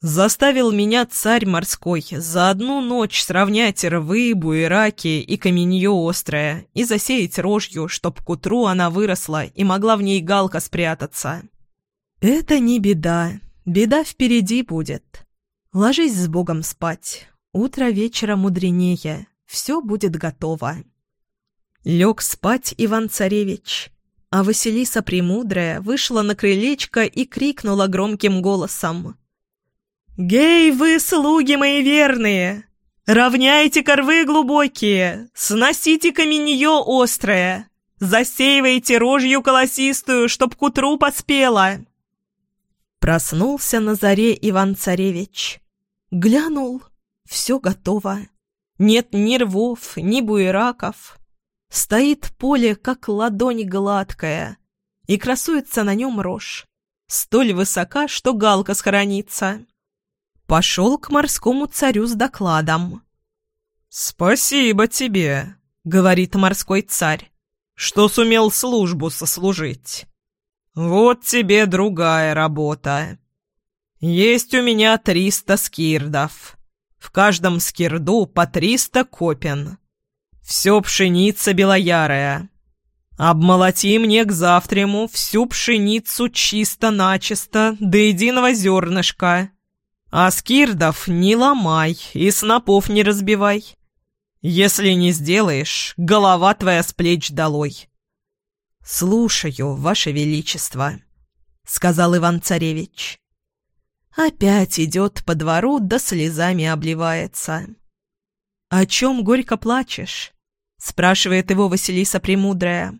Заставил меня царь морской за одну ночь сравнять рвы, буераки и каменье острое и засеять рожью, чтоб к утру она выросла и могла в ней галка спрятаться. Это не беда, беда впереди будет. Ложись с Богом спать, утро вечера мудренее, все будет готово. Лег спать Иван-царевич, а Василиса Премудрая вышла на крылечко и крикнула громким голосом — «Гей вы, слуги мои верные! Равняйте корвы глубокие, сносите каменье острое, засеивайте рожью колосистую, чтоб к утру поспела!» Проснулся на заре Иван-царевич. Глянул, все готово. Нет ни рвов, ни буераков. Стоит поле, как ладонь гладкая, и красуется на нем рожь, столь высока, что галка схоронится пошел к морскому царю с докладом. «Спасибо тебе», — говорит морской царь, — «что сумел службу сослужить. Вот тебе другая работа. Есть у меня триста скирдов. В каждом скирду по триста копен. Все пшеница белоярая. Обмолоти мне к завтраму всю пшеницу чисто-начисто до единого зернышка» А скирдов не ломай и снопов не разбивай. Если не сделаешь, голова твоя с плеч долой. «Слушаю, Ваше Величество», — сказал Иван-Царевич. Опять идет по двору, да слезами обливается. «О чем горько плачешь?» — спрашивает его Василиса Премудрая.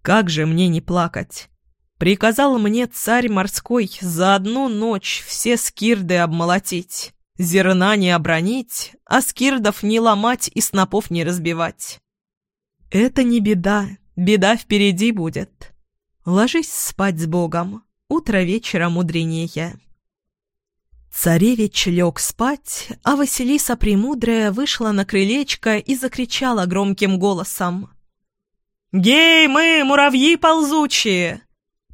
«Как же мне не плакать? Приказал мне царь морской за одну ночь все скирды обмолотить, зерна не обронить, а скирдов не ломать и снопов не разбивать. Это не беда, беда впереди будет. Ложись спать с Богом, утро вечера мудренее. Царевич лег спать, а Василиса Премудрая вышла на крылечко и закричала громким голосом. «Гей мы, муравьи ползучие!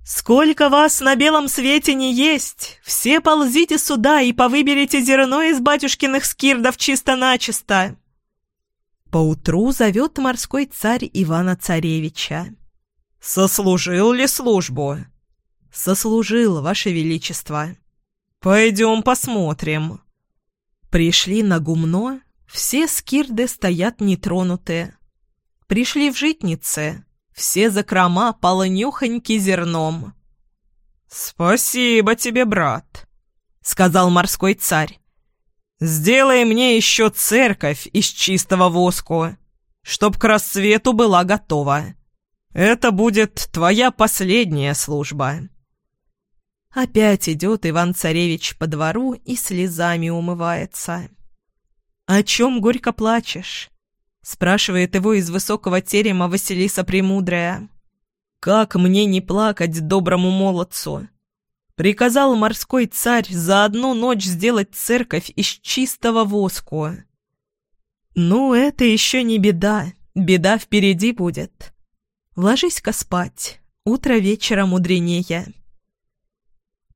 «Сколько вас на белом свете не есть! Все ползите сюда и повыберите зерно из батюшкиных скирдов чисто-начисто!» Поутру зовет морской царь Ивана Царевича. Сослужил ли службу?» «Сослужил, Ваше Величество». «Пойдем посмотрим». Пришли на гумно, все скирды стоят нетронутые. Пришли в житницы, все закрома полнюхоньки зерном. «Спасибо тебе, брат», — сказал морской царь. «Сделай мне еще церковь из чистого воску, чтоб к рассвету была готова. Это будет твоя последняя служба». Опять идет Иван-царевич по двору и слезами умывается. «О чем горько плачешь?» — спрашивает его из высокого терема Василиса Премудрая. «Как мне не плакать доброму молодцу?» Приказал морской царь за одну ночь сделать церковь из чистого воску. «Ну, это еще не беда, беда впереди будет. Ложись-ка спать, утро вечера мудренее».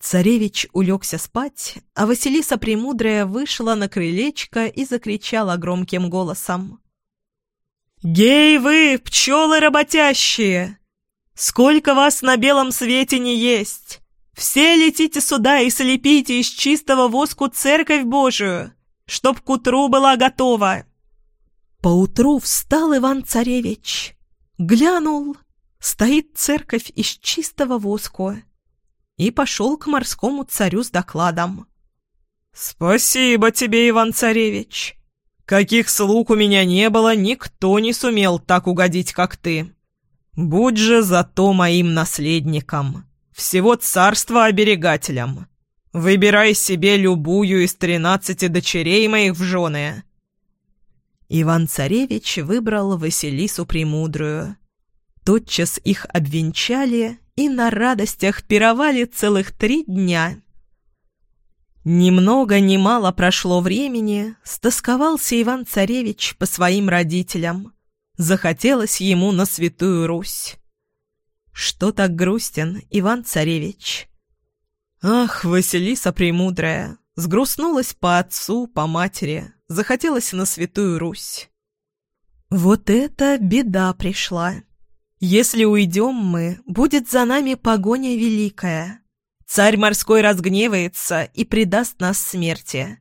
Царевич улегся спать, а Василиса Премудрая вышла на крылечко и закричала громким голосом. «Гей вы, пчелы работящие! Сколько вас на белом свете не есть! Все летите сюда и слепите из чистого воску церковь Божию, чтоб к утру была готова!» Поутру встал Иван-царевич, глянул, стоит церковь из чистого воску, и пошел к морскому царю с докладом. «Спасибо тебе, Иван-царевич! Каких слуг у меня не было, никто не сумел так угодить, как ты. Будь же зато моим наследником, всего царства оберегателем. Выбирай себе любую из тринадцати дочерей моих в жены». Иван-царевич выбрал Василису Премудрую. Тотчас их обвенчали и на радостях пировали целых три дня. Ни много ни мало прошло времени, стосковался Иван-царевич по своим родителям. Захотелось ему на Святую Русь. Что так грустен, Иван-царевич? Ах, Василиса Премудрая, сгрустнулась по отцу, по матери, захотелось на Святую Русь. Вот это беда пришла. Если уйдем мы, будет за нами погоня великая. Царь морской разгневается и предаст нас смерти.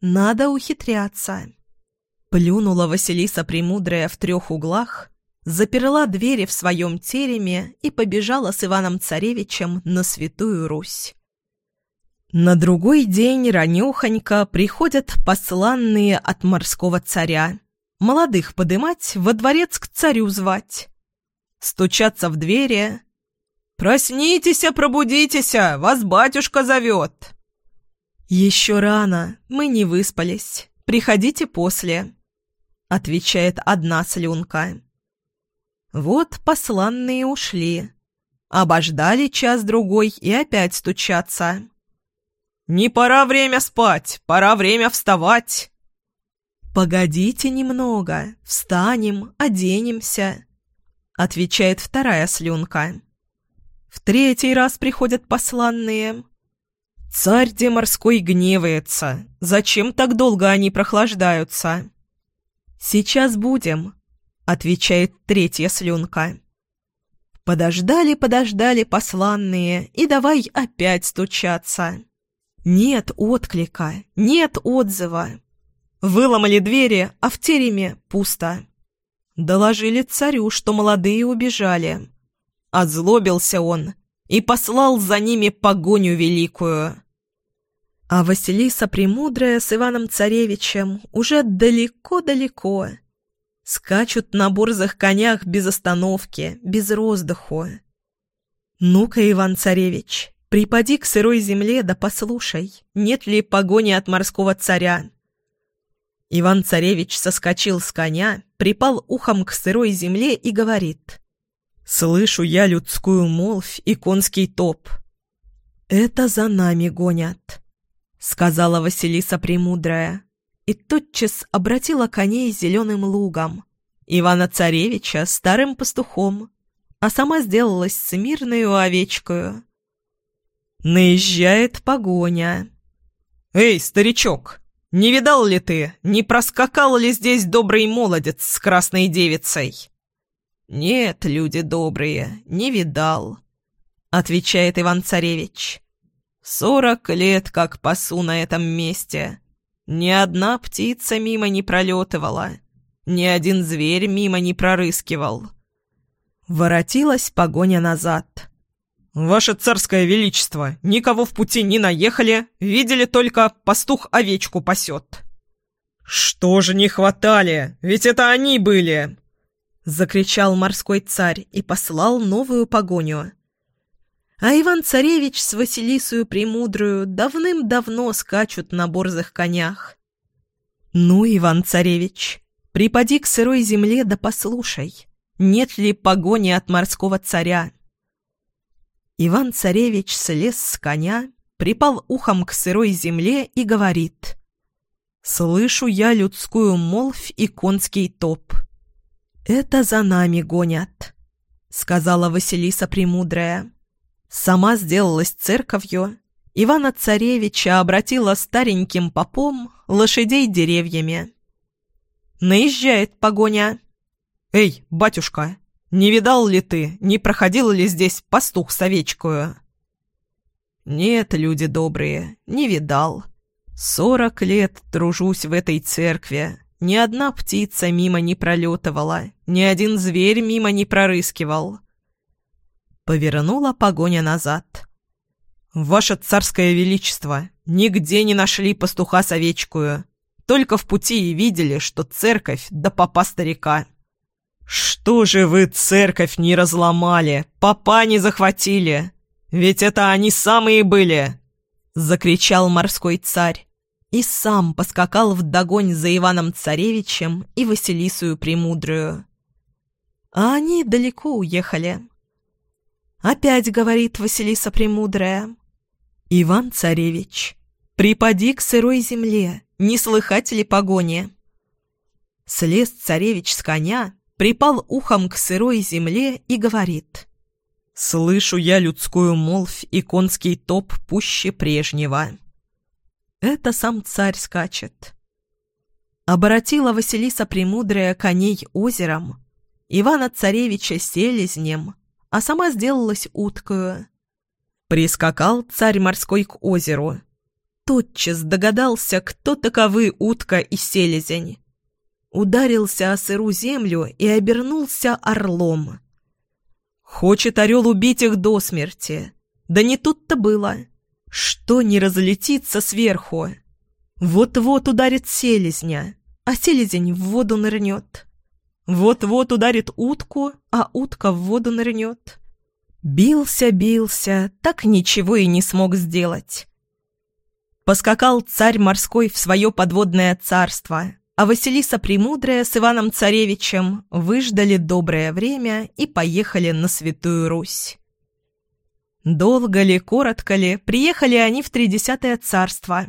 Надо ухитряться. Плюнула Василиса Премудрая в трех углах, заперла двери в своем тереме и побежала с Иваном-Царевичем на Святую Русь. На другой день ранехонько приходят посланные от морского царя. Молодых подымать, во дворец к царю звать стучаться в двери. «Проснитесь, пробудитесь, вас батюшка зовет!» «Еще рано, мы не выспались. Приходите после», — отвечает одна слюнка. Вот посланные ушли. Обождали час-другой и опять стучаться. «Не пора время спать, пора время вставать!» «Погодите немного, встанем, оденемся», — отвечает вторая слюнка. В третий раз приходят посланные. «Царь Деморской гневается. Зачем так долго они прохлаждаются?» «Сейчас будем», — отвечает третья слюнка. Подождали, подождали посланные, и давай опять стучаться. Нет отклика, нет отзыва. Выломали двери, а в тереме пусто. Доложили царю, что молодые убежали. Озлобился он и послал за ними погоню великую. А Василиса Премудрая с Иваном-Царевичем уже далеко-далеко. Скачут на борзых конях без остановки, без роздыху. «Ну-ка, Иван-Царевич, припади к сырой земле да послушай, нет ли погони от морского царя». Иван-царевич соскочил с коня, припал ухом к сырой земле и говорит. «Слышу я людскую молвь и конский топ». «Это за нами гонят», — сказала Василиса Премудрая, и тотчас обратила коней зеленым лугом, Ивана-царевича старым пастухом, а сама сделалась смирную овечкою. Наезжает погоня. «Эй, старичок!» Не видал ли ты, не проскакал ли здесь добрый молодец с красной девицей?» «Нет, люди добрые, не видал», — отвечает Иван-Царевич. «Сорок лет как пасу на этом месте. Ни одна птица мимо не пролетывала, ни один зверь мимо не прорыскивал». Воротилась погоня назад. «Ваше царское величество, никого в пути не наехали, видели только пастух овечку пасет». «Что же не хватали? Ведь это они были!» Закричал морской царь и послал новую погоню. А Иван-царевич с Василисою Премудрую давным-давно скачут на борзых конях. «Ну, Иван-царевич, припади к сырой земле да послушай, нет ли погони от морского царя?» Иван-царевич слез с коня, припал ухом к сырой земле и говорит «Слышу я людскую молвь и конский топ». «Это за нами гонят», — сказала Василиса Премудрая. Сама сделалась церковью, Ивана-царевича обратила стареньким попом, лошадей деревьями. Наезжает погоня. «Эй, батюшка, не видал ли ты, не проходил ли здесь пастух с овечкою?» «Нет, люди добрые, не видал. Сорок лет тружусь в этой церкви, ни одна птица мимо не пролетывала, ни один зверь мимо не прорыскивал. Повернула погоня назад. «Ваше царское величество, нигде не нашли пастуха с овечкую. Только в пути и видели, что церковь да попа старика». «Что же вы церковь не разломали, попа не захватили? Ведь это они самые были!» Закричал морской царь и сам поскакал в догонь за Иваном-царевичем и Василисою Премудрую. А они далеко уехали. Опять говорит Василиса Премудрая. «Иван-царевич, припади к сырой земле, не слыхать ли погони?» Слез царевич с коня, припал ухом к сырой земле и говорит. «Слышу я людскую молвь и конский топ пуще прежнего». Это сам царь скачет. Оборотила Василиса Премудрая коней озером, Ивана-царевича селезнем, а сама сделалась уткою. Прискакал царь морской к озеру. Тотчас догадался, кто таковы утка и селезень. Ударился о сыру землю и обернулся орлом. Хочет орел убить их до смерти. Да не тут-то было. Что не разлетится сверху? Вот-вот ударит селезня, а селезень в воду нырнет. Вот-вот ударит утку, а утка в воду нырнет. Бился, бился, так ничего и не смог сделать. Поскакал царь морской в свое подводное царство, а Василиса Премудрая с Иваном Царевичем выждали доброе время и поехали на Святую Русь. Долго ли, коротко ли, приехали они в Тридесятое царство.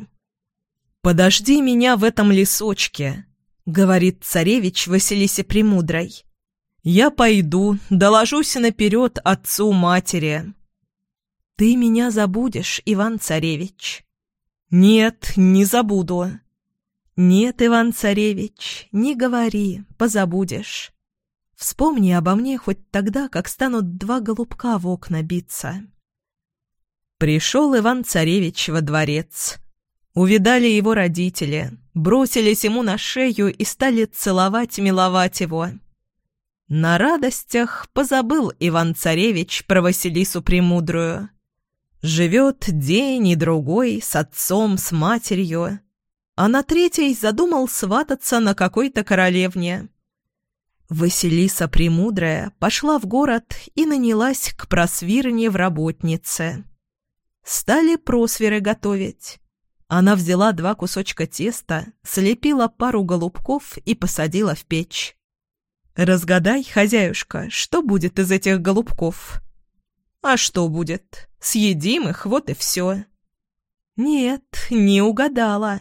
«Подожди меня в этом лесочке», — говорит царевич Василисе Премудрой. «Я пойду, доложусь наперед отцу-матери». «Ты меня забудешь, Иван-царевич». «Нет, не забуду». «Нет, Иван-царевич, не говори, позабудешь. Вспомни обо мне хоть тогда, как станут два голубка в окна биться». Пришел Иван-царевич во дворец. Увидали его родители, бросились ему на шею и стали целовать-миловать его. На радостях позабыл Иван-царевич про Василису Премудрую. Живет день и другой с отцом, с матерью, а на третий задумал свататься на какой-то королевне. Василиса Премудрая пошла в город и нанялась к просвирне в работнице. Стали просверы готовить. Она взяла два кусочка теста, слепила пару голубков и посадила в печь. «Разгадай, хозяюшка, что будет из этих голубков?» «А что будет? Съедим их, вот и все». «Нет, не угадала».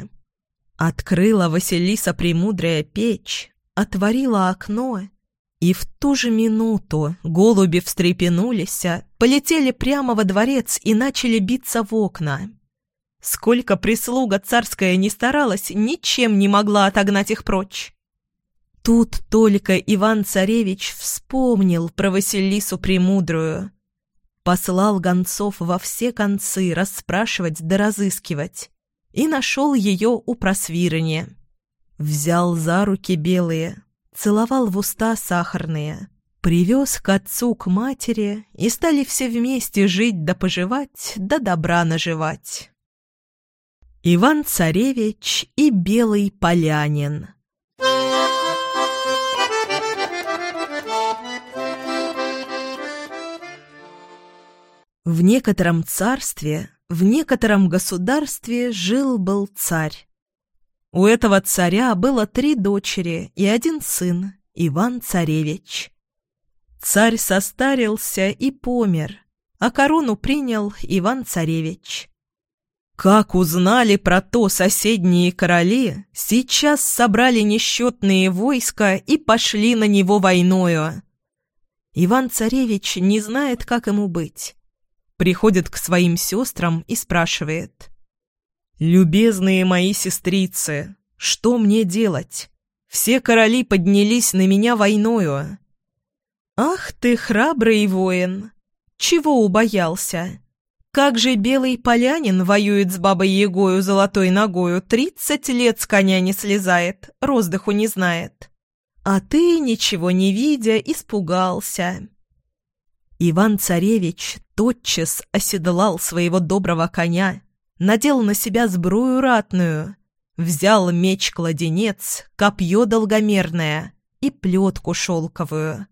Открыла Василиса Премудрая печь, отворила окно и в ту же минуту голуби встрепенулись, полетели прямо во дворец и начали биться в окна. Сколько прислуга царская не старалась, ничем не могла отогнать их прочь. Тут только Иван-царевич вспомнил про Василису Премудрую. Послал гонцов во все концы расспрашивать да разыскивать. И нашел ее у просвирания. Взял за руки белые, целовал в уста сахарные, привез к отцу, к матери, и стали все вместе жить да поживать, да добра наживать. Иван-царевич и Белый полянин В некотором царстве, в некотором государстве жил-был царь. У этого царя было три дочери и один сын, Иван-царевич. Царь состарился и помер, а корону принял Иван-царевич. Как узнали про то соседние короли, сейчас собрали несчетные войска и пошли на него войною. Иван-царевич не знает, как ему быть приходит к своим сестрам и спрашивает. «Любезные мои сестрицы, что мне делать? Все короли поднялись на меня войною». «Ах ты, храбрый воин! Чего убоялся? Как же белый полянин воюет с бабой Егою золотой ногою, тридцать лет с коня не слезает, роздыху не знает. А ты, ничего не видя, испугался». Иван-царевич тотчас оседлал своего доброго коня, надел на себя сбрую ратную, взял меч-кладенец, копье долгомерное и плетку шелковую.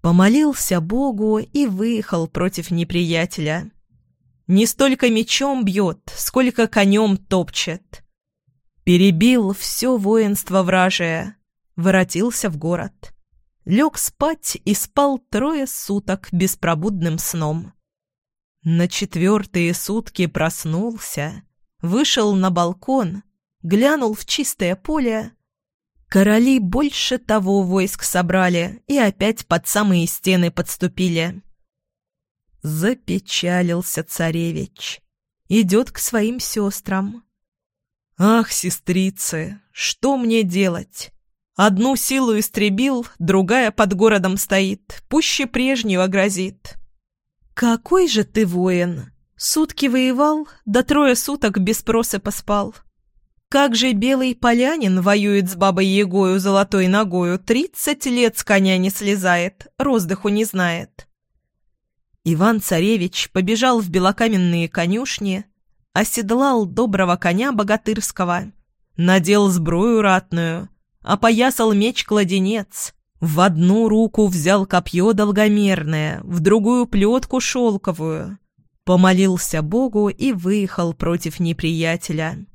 Помолился Богу и выехал против неприятеля. Не столько мечом бьет, сколько конем топчет. Перебил все воинство вражее, воротился в город лег спать и спал трое суток беспробудным сном. На четвертые сутки проснулся, вышел на балкон, глянул в чистое поле. Короли больше того войск собрали и опять под самые стены подступили. Запечалился царевич. Идет к своим сестрам. «Ах, сестрицы, что мне делать? Одну силу истребил, другая под городом стоит, пуще прежнего грозит. «Какой же ты воин! Сутки воевал, да трое суток без проса поспал. Как же белый полянин воюет с бабой Егою золотой ногою, тридцать лет с коня не слезает, роздыху не знает». Иван-царевич побежал в белокаменные конюшни, оседлал доброго коня богатырского, надел сбрую ратную — опоясал меч-кладенец. В одну руку взял копье долгомерное, в другую плетку шелковую. Помолился Богу и выехал против неприятеля.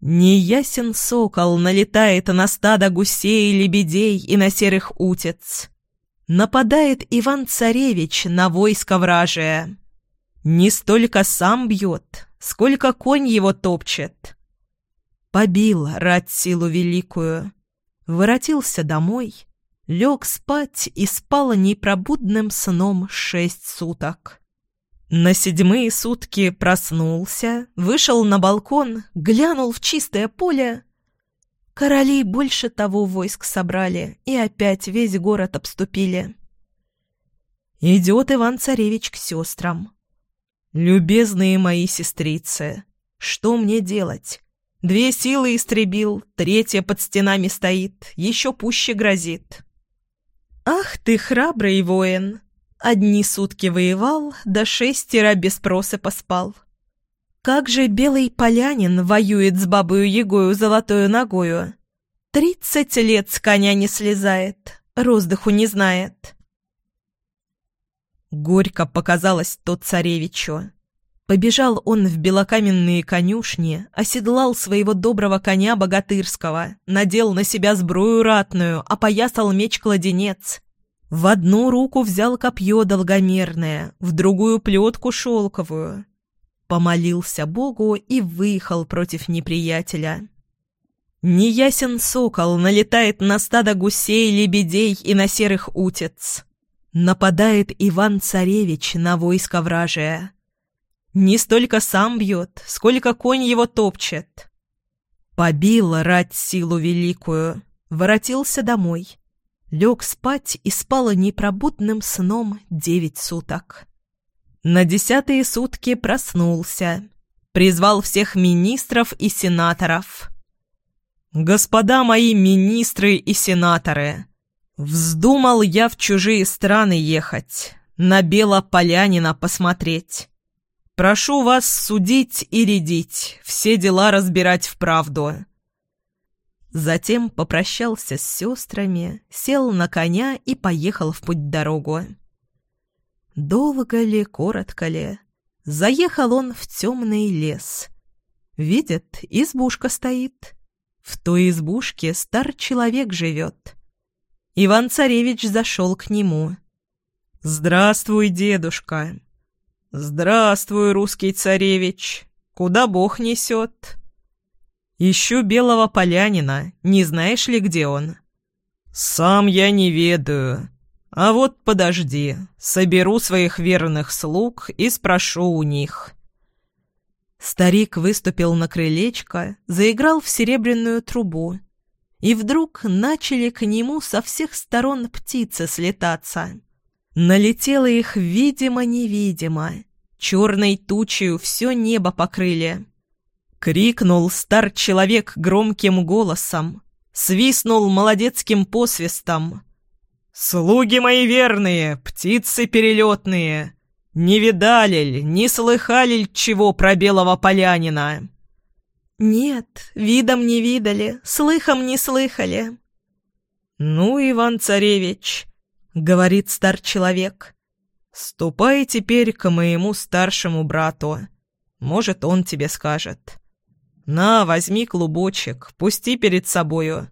Неясен сокол налетает на стадо гусей, лебедей и на серых утец. Нападает Иван-царевич на войско вражие. Не столько сам бьет, сколько конь его топчет. Побил рать силу великую, воротился домой, лег спать и спал непробудным сном шесть суток. На седьмые сутки проснулся, вышел на балкон, глянул в чистое поле. Короли больше того войск собрали и опять весь город обступили. Идет Иван-царевич к сестрам. «Любезные мои сестрицы, что мне делать? Две силы истребил, третья под стенами стоит, еще пуще грозит. Ах ты храбрый воин! Одни сутки воевал, да шестеро без проса поспал. Как же белый полянин воюет с бабою Егою золотою ногою? Тридцать лет с коня не слезает, роздыху не знает. Горько показалось то царевичу. Побежал он в белокаменные конюшни, оседлал своего доброго коня богатырского, надел на себя сбрую ратную, опоясал меч-кладенец. В одну руку взял копье долгомерное, в другую плетку шелковую. Помолился Богу и выехал против неприятеля. Неясен сокол налетает на стадо гусей, лебедей и на серых утец. Нападает Иван-царевич на войско вражие. Не столько сам бьет, сколько конь его топчет. Побил рать силу великую, воротился домой. Лег спать и спал непробудным сном девять суток. На десятые сутки проснулся. Призвал всех министров и сенаторов. «Господа мои министры и сенаторы, вздумал я в чужие страны ехать, на Белополянина посмотреть. Прошу вас судить и рядить, все дела разбирать вправду». Затем попрощался с сестрами, сел на коня и поехал в путь-дорогу. Долго ли, коротко ли, заехал он в темный лес. Видит, избушка стоит. В той избушке стар человек живет. Иван-царевич зашел к нему. «Здравствуй, дедушка!» «Здравствуй, русский царевич! Куда Бог несет?» «Ищу белого полянина. Не знаешь ли, где он?» «Сам я не ведаю. А вот подожди. Соберу своих верных слуг и спрошу у них». Старик выступил на крылечко, заиграл в серебряную трубу. И вдруг начали к нему со всех сторон птицы слетаться. Налетело их видимо-невидимо. Черной тучью все небо покрыли. Крикнул стар человек громким голосом. Свистнул молодецким посвистом. «Слуги мои верные, птицы перелетные, не видали ли, не слыхали ли чего про белого полянина?» «Нет, видом не видали, слыхом не слыхали». «Ну, Иван-царевич, — говорит стар человек. «Ступай теперь к моему старшему брату. Может, он тебе скажет. На, возьми клубочек, пусти перед собою.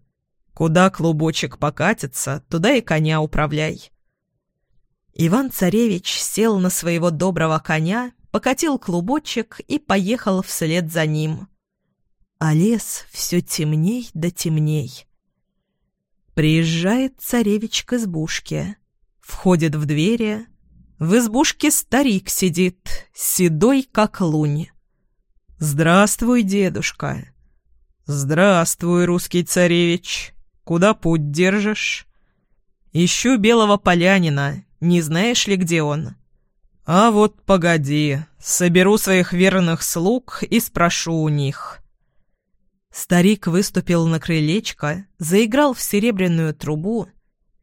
Куда клубочек покатится, туда и коня управляй». Иван-царевич сел на своего доброго коня, покатил клубочек и поехал вслед за ним. А лес все темней да темней. Приезжает царевич к избушке. Входит в двери. В избушке старик сидит, седой как лунь. «Здравствуй, дедушка!» «Здравствуй, русский царевич! Куда путь держишь?» «Ищу белого полянина. Не знаешь ли, где он?» «А вот погоди, соберу своих верных слуг и спрошу у них». Старик выступил на крылечко, заиграл в серебряную трубу,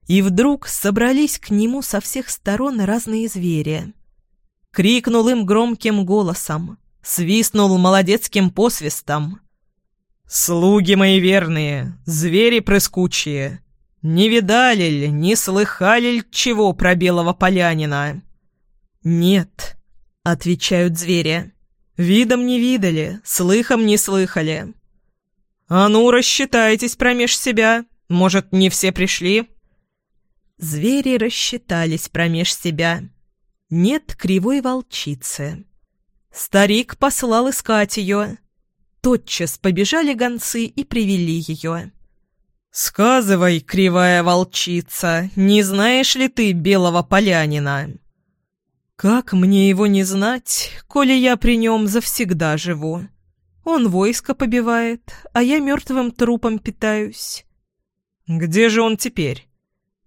и вдруг собрались к нему со всех сторон разные звери. Крикнул им громким голосом, свистнул молодецким посвистом. «Слуги мои верные, звери прыскучие, не видали ли, не слыхали ли чего про белого полянина?» «Нет», — отвечают звери, — «видом не видали, слыхом не слыхали». «А ну, рассчитайтесь промеж себя. Может, не все пришли?» Звери рассчитались промеж себя. Нет кривой волчицы. Старик послал искать ее. Тотчас побежали гонцы и привели ее. «Сказывай, кривая волчица, не знаешь ли ты белого полянина?» «Как мне его не знать, коли я при нем завсегда живу?» Он войско побивает, а я мертвым трупом питаюсь. Где же он теперь?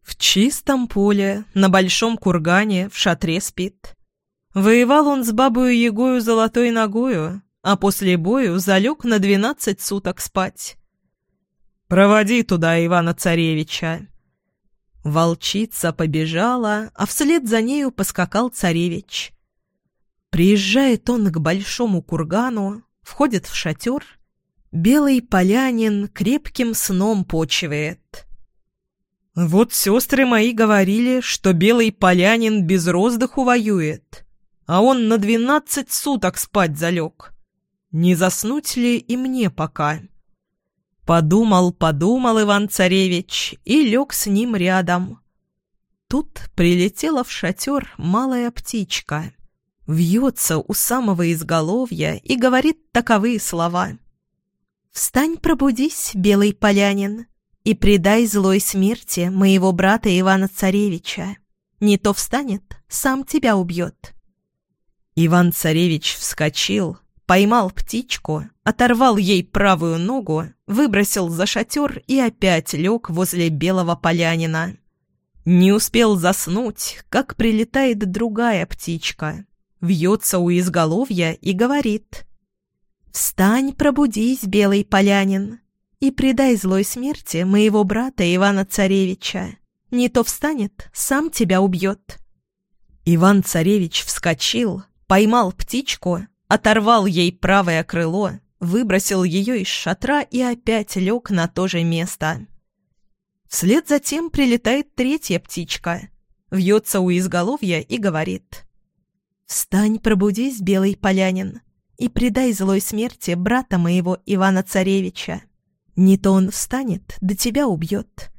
В чистом поле, на большом кургане, в шатре спит. Воевал он с бабою Егою золотой ногою, а после бою залег на двенадцать суток спать. «Проводи туда Ивана-царевича». Волчица побежала, а вслед за нею поскакал царевич. Приезжает он к большому кургану, входит в шатер, белый полянин крепким сном почивает. «Вот сестры мои говорили, что белый полянин без роздыху воюет, а он на двенадцать суток спать залег. Не заснуть ли и мне пока?» Подумал, подумал Иван-царевич и лег с ним рядом. Тут прилетела в шатер малая птичка — вьется у самого изголовья и говорит таковые слова. «Встань, пробудись, белый полянин, и предай злой смерти моего брата Ивана-царевича. Не то встанет, сам тебя убьет». Иван-царевич вскочил, поймал птичку, оторвал ей правую ногу, выбросил за шатер и опять лег возле белого полянина. Не успел заснуть, как прилетает другая птичка, вьется у изголовья и говорит «Встань, пробудись, белый полянин, и предай злой смерти моего брата Ивана-Царевича. Не то встанет, сам тебя убьет». Иван-Царевич вскочил, поймал птичку, оторвал ей правое крыло, выбросил ее из шатра и опять лег на то же место. Вслед за тем прилетает третья птичка, вьется у изголовья и говорит «Встань, пробудись, белый полянин, и предай злой смерти брата моего Ивана-Царевича. Не то он встанет, да тебя убьет».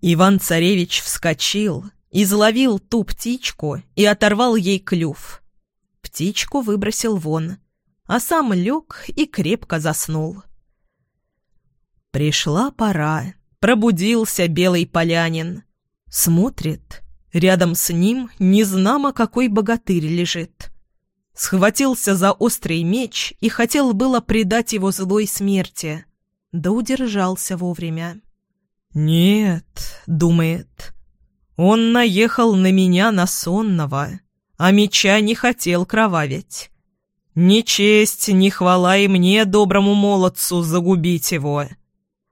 Иван-Царевич вскочил, изловил ту птичку и оторвал ей клюв. Птичку выбросил вон, а сам лег и крепко заснул. Пришла пора, пробудился белый полянин. Смотрит, рядом с ним незнамо какой богатырь лежит. Схватился за острый меч и хотел было предать его злой смерти, да удержался вовремя. «Нет», — думает, — «он наехал на меня на сонного, а меча не хотел кровавить. Ни честь, ни хвала и мне, доброму молодцу, загубить его.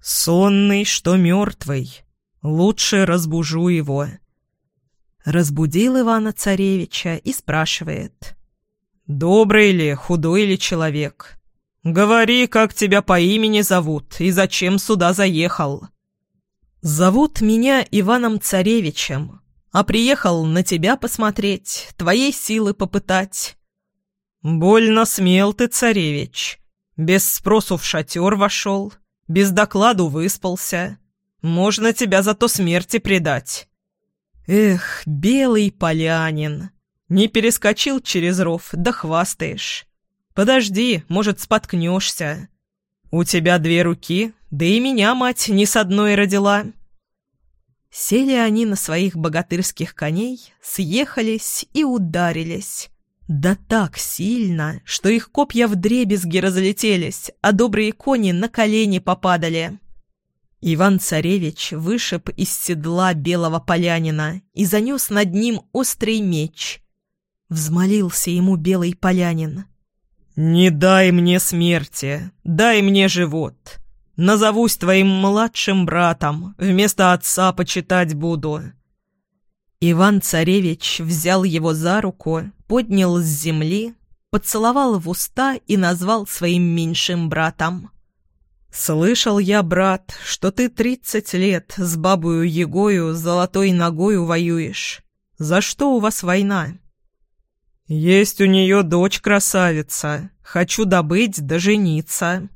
Сонный, что мертвый, лучше разбужу его». Разбудил Ивана-Царевича и спрашивает. «Добрый ли, худой ли человек? Говори, как тебя по имени зовут и зачем сюда заехал?» «Зовут меня Иваном Царевичем, а приехал на тебя посмотреть, твоей силы попытать». «Больно смел ты, царевич. Без спросу в шатер вошел, без докладу выспался. Можно тебя зато смерти предать». «Эх, белый полянин, не перескочил через ров, да хвастаешь. Подожди, может, споткнешься. У тебя две руки, да и меня мать не с одной родила». Сели они на своих богатырских коней, съехались и ударились. Да так сильно, что их копья вдребезги разлетелись, а добрые кони на колени попадали. Иван-царевич вышиб из седла белого полянина и занес над ним острый меч. Взмолился ему белый полянин. «Не дай мне смерти, дай мне живот. Назовусь твоим младшим братом, вместо отца почитать буду». Иван-царевич взял его за руку, поднял с земли, поцеловал в уста и назвал своим меньшим братом. «Слышал я, брат, что ты тридцать лет с бабою Егою золотой ногою воюешь. За что у вас война?» «Есть у нее дочь-красавица. Хочу добыть да жениться».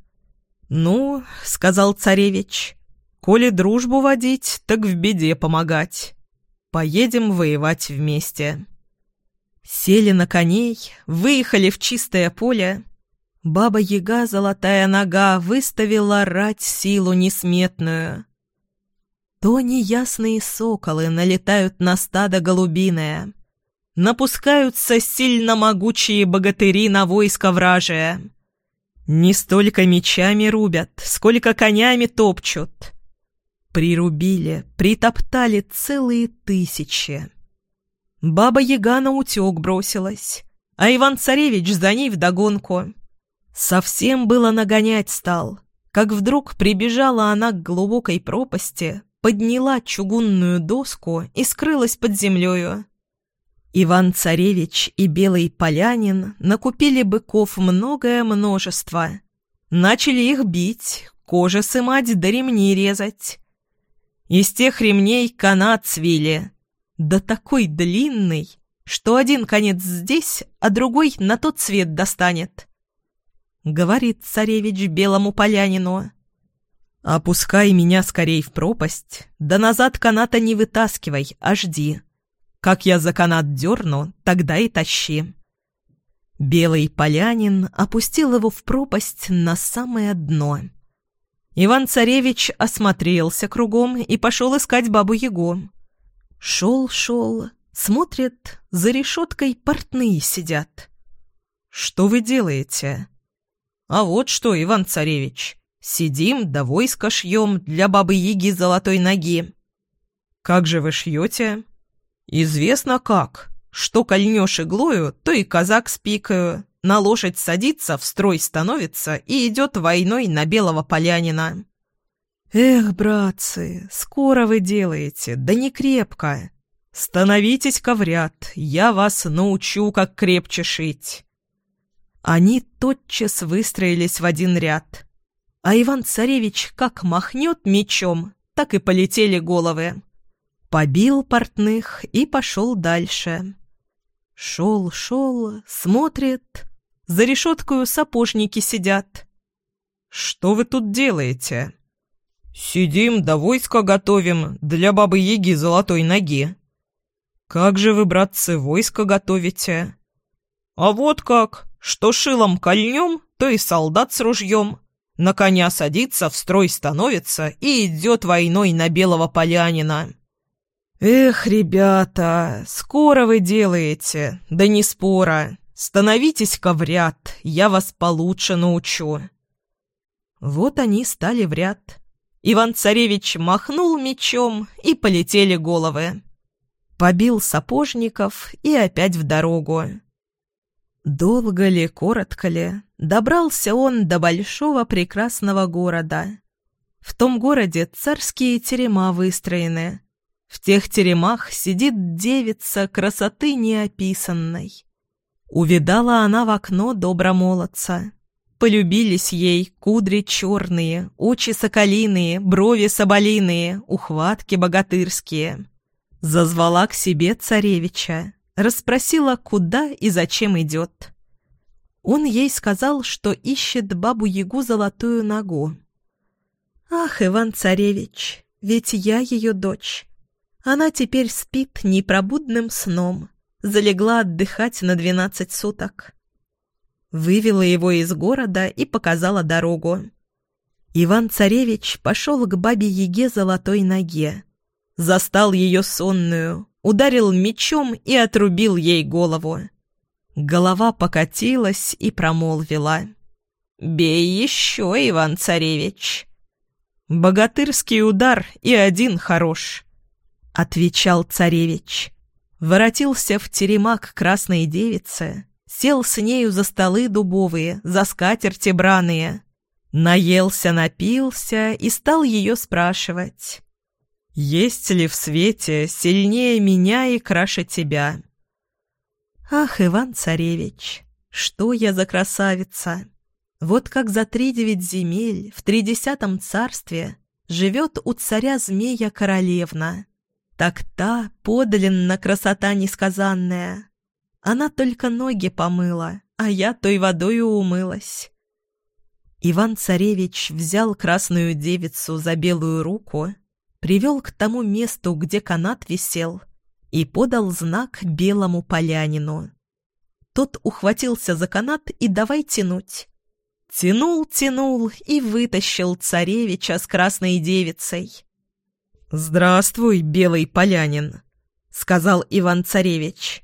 «Ну, — сказал царевич, — коли дружбу водить, так в беде помогать. Поедем воевать вместе». Сели на коней, выехали в чистое поле. Баба-яга, золотая нога, выставила рать силу несметную. То неясные соколы налетают на стадо голубиное. Напускаются сильно могучие богатыри на войско вражие. Не столько мечами рубят, сколько конями топчут. Прирубили, притоптали целые тысячи. Баба-яга на утек бросилась, а Иван-царевич за ней вдогонку. Совсем было нагонять стал, как вдруг прибежала она к глубокой пропасти, подняла чугунную доску и скрылась под землею. Иван-царевич и Белый Полянин накупили быков многое множество. Начали их бить, кожи сымать да ремни резать. Из тех ремней канат свили, да такой длинный, что один конец здесь, а другой на тот свет достанет. Говорит царевич Белому Полянину. «Опускай меня скорей в пропасть, да назад каната не вытаскивай, а жди». Как я за канат дерну, тогда и тащи». Белый полянин опустил его в пропасть на самое дно. Иван-царевич осмотрелся кругом и пошел искать бабу-ягу. Шел-шел, смотрит, за решеткой портные сидят. Что вы делаете?» «А вот что, Иван-царевич, сидим да войско шьем для бабы-яги золотой ноги». «Как же вы шьете?» «Известно как. Что кольнешь иглою, то и казак с пикою. На лошадь садится, в строй становится и идет войной на белого полянина». «Эх, братцы, скоро вы делаете, да не крепко. Становитесь, коврят, я вас научу, как крепче шить». Они тотчас выстроились в один ряд. А Иван-царевич как махнет мечом, так и полетели головы. Побил портных и пошел дальше. Шел, шел, смотрит. За решеткою сапожники сидят. «Что вы тут делаете?» «Сидим, да войско готовим для бабы-яги золотой ноги». «Как же вы, братцы, войско готовите?» «А вот как!» Что шилом кольнем, то и солдат с ружьем. На коня садится, в строй становится и идет войной на белого полянина. «Эх, ребята, скоро вы делаете, да не спора. Становитесь коврят, я вас получше научу». Вот они стали в ряд. Иван-царевич махнул мечом, и полетели головы. Побил сапожников и опять в дорогу. Долго ли, коротко ли, добрался он до большого прекрасного города. В том городе царские терема выстроены. В тех теремах сидит девица красоты неописанной. Увидала она в окно добромолодца. Полюбились ей кудри черные, очи соколиные, брови соболиные, ухватки богатырские. Зазвала к себе царевича расспросила, куда и зачем идет. Он ей сказал, что ищет бабу-ягу золотую ногу. «Ах, Иван-царевич, ведь я ее дочь. Она теперь спит непробудным сном, залегла отдыхать на двенадцать суток». Вывела его из города и показала дорогу. Иван-царевич пошел к бабе-яге золотой ноге. Застал ее сонную, ударил мечом и отрубил ей голову. Голова покатилась и промолвила. «Бей еще, Иван-царевич!» «Богатырский удар и один хорош», — отвечал царевич. Воротился в теремак красной девицы, сел с нею за столы дубовые, за скатерти браные. Наелся, напился и стал ее спрашивать. Есть ли в свете сильнее меня и краше тебя? Ах, Иван-царевич, что я за красавица! Вот как за три девять земель в тридесятом царстве живет у царя змея королевна. Так та подлинна красота несказанная. Она только ноги помыла, а я той водою умылась. Иван-царевич взял красную девицу за белую руку привел к тому месту, где канат висел, и подал знак белому полянину. Тот ухватился за канат и давай тянуть. Тянул, тянул и вытащил царевича с красной девицей. «Здравствуй, белый полянин», — сказал Иван-царевич.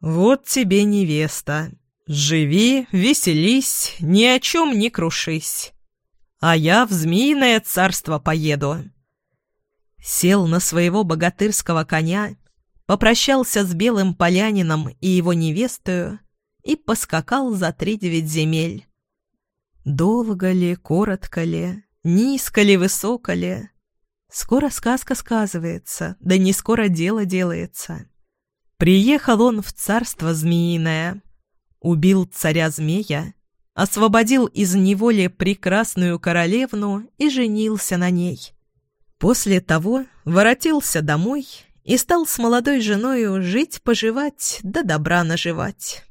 «Вот тебе невеста. Живи, веселись, ни о чем не крушись. А я в Змеиное царство поеду» сел на своего богатырского коня, попрощался с белым полянином и его невестою и поскакал за три девять земель. Долго ли, коротко ли, низко ли, высоко ли? Скоро сказка сказывается, да не скоро дело делается. Приехал он в царство змеиное, убил царя-змея, освободил из неволи прекрасную королевну и женился на ней. После того воротился домой и стал с молодой женою жить-поживать да добра наживать.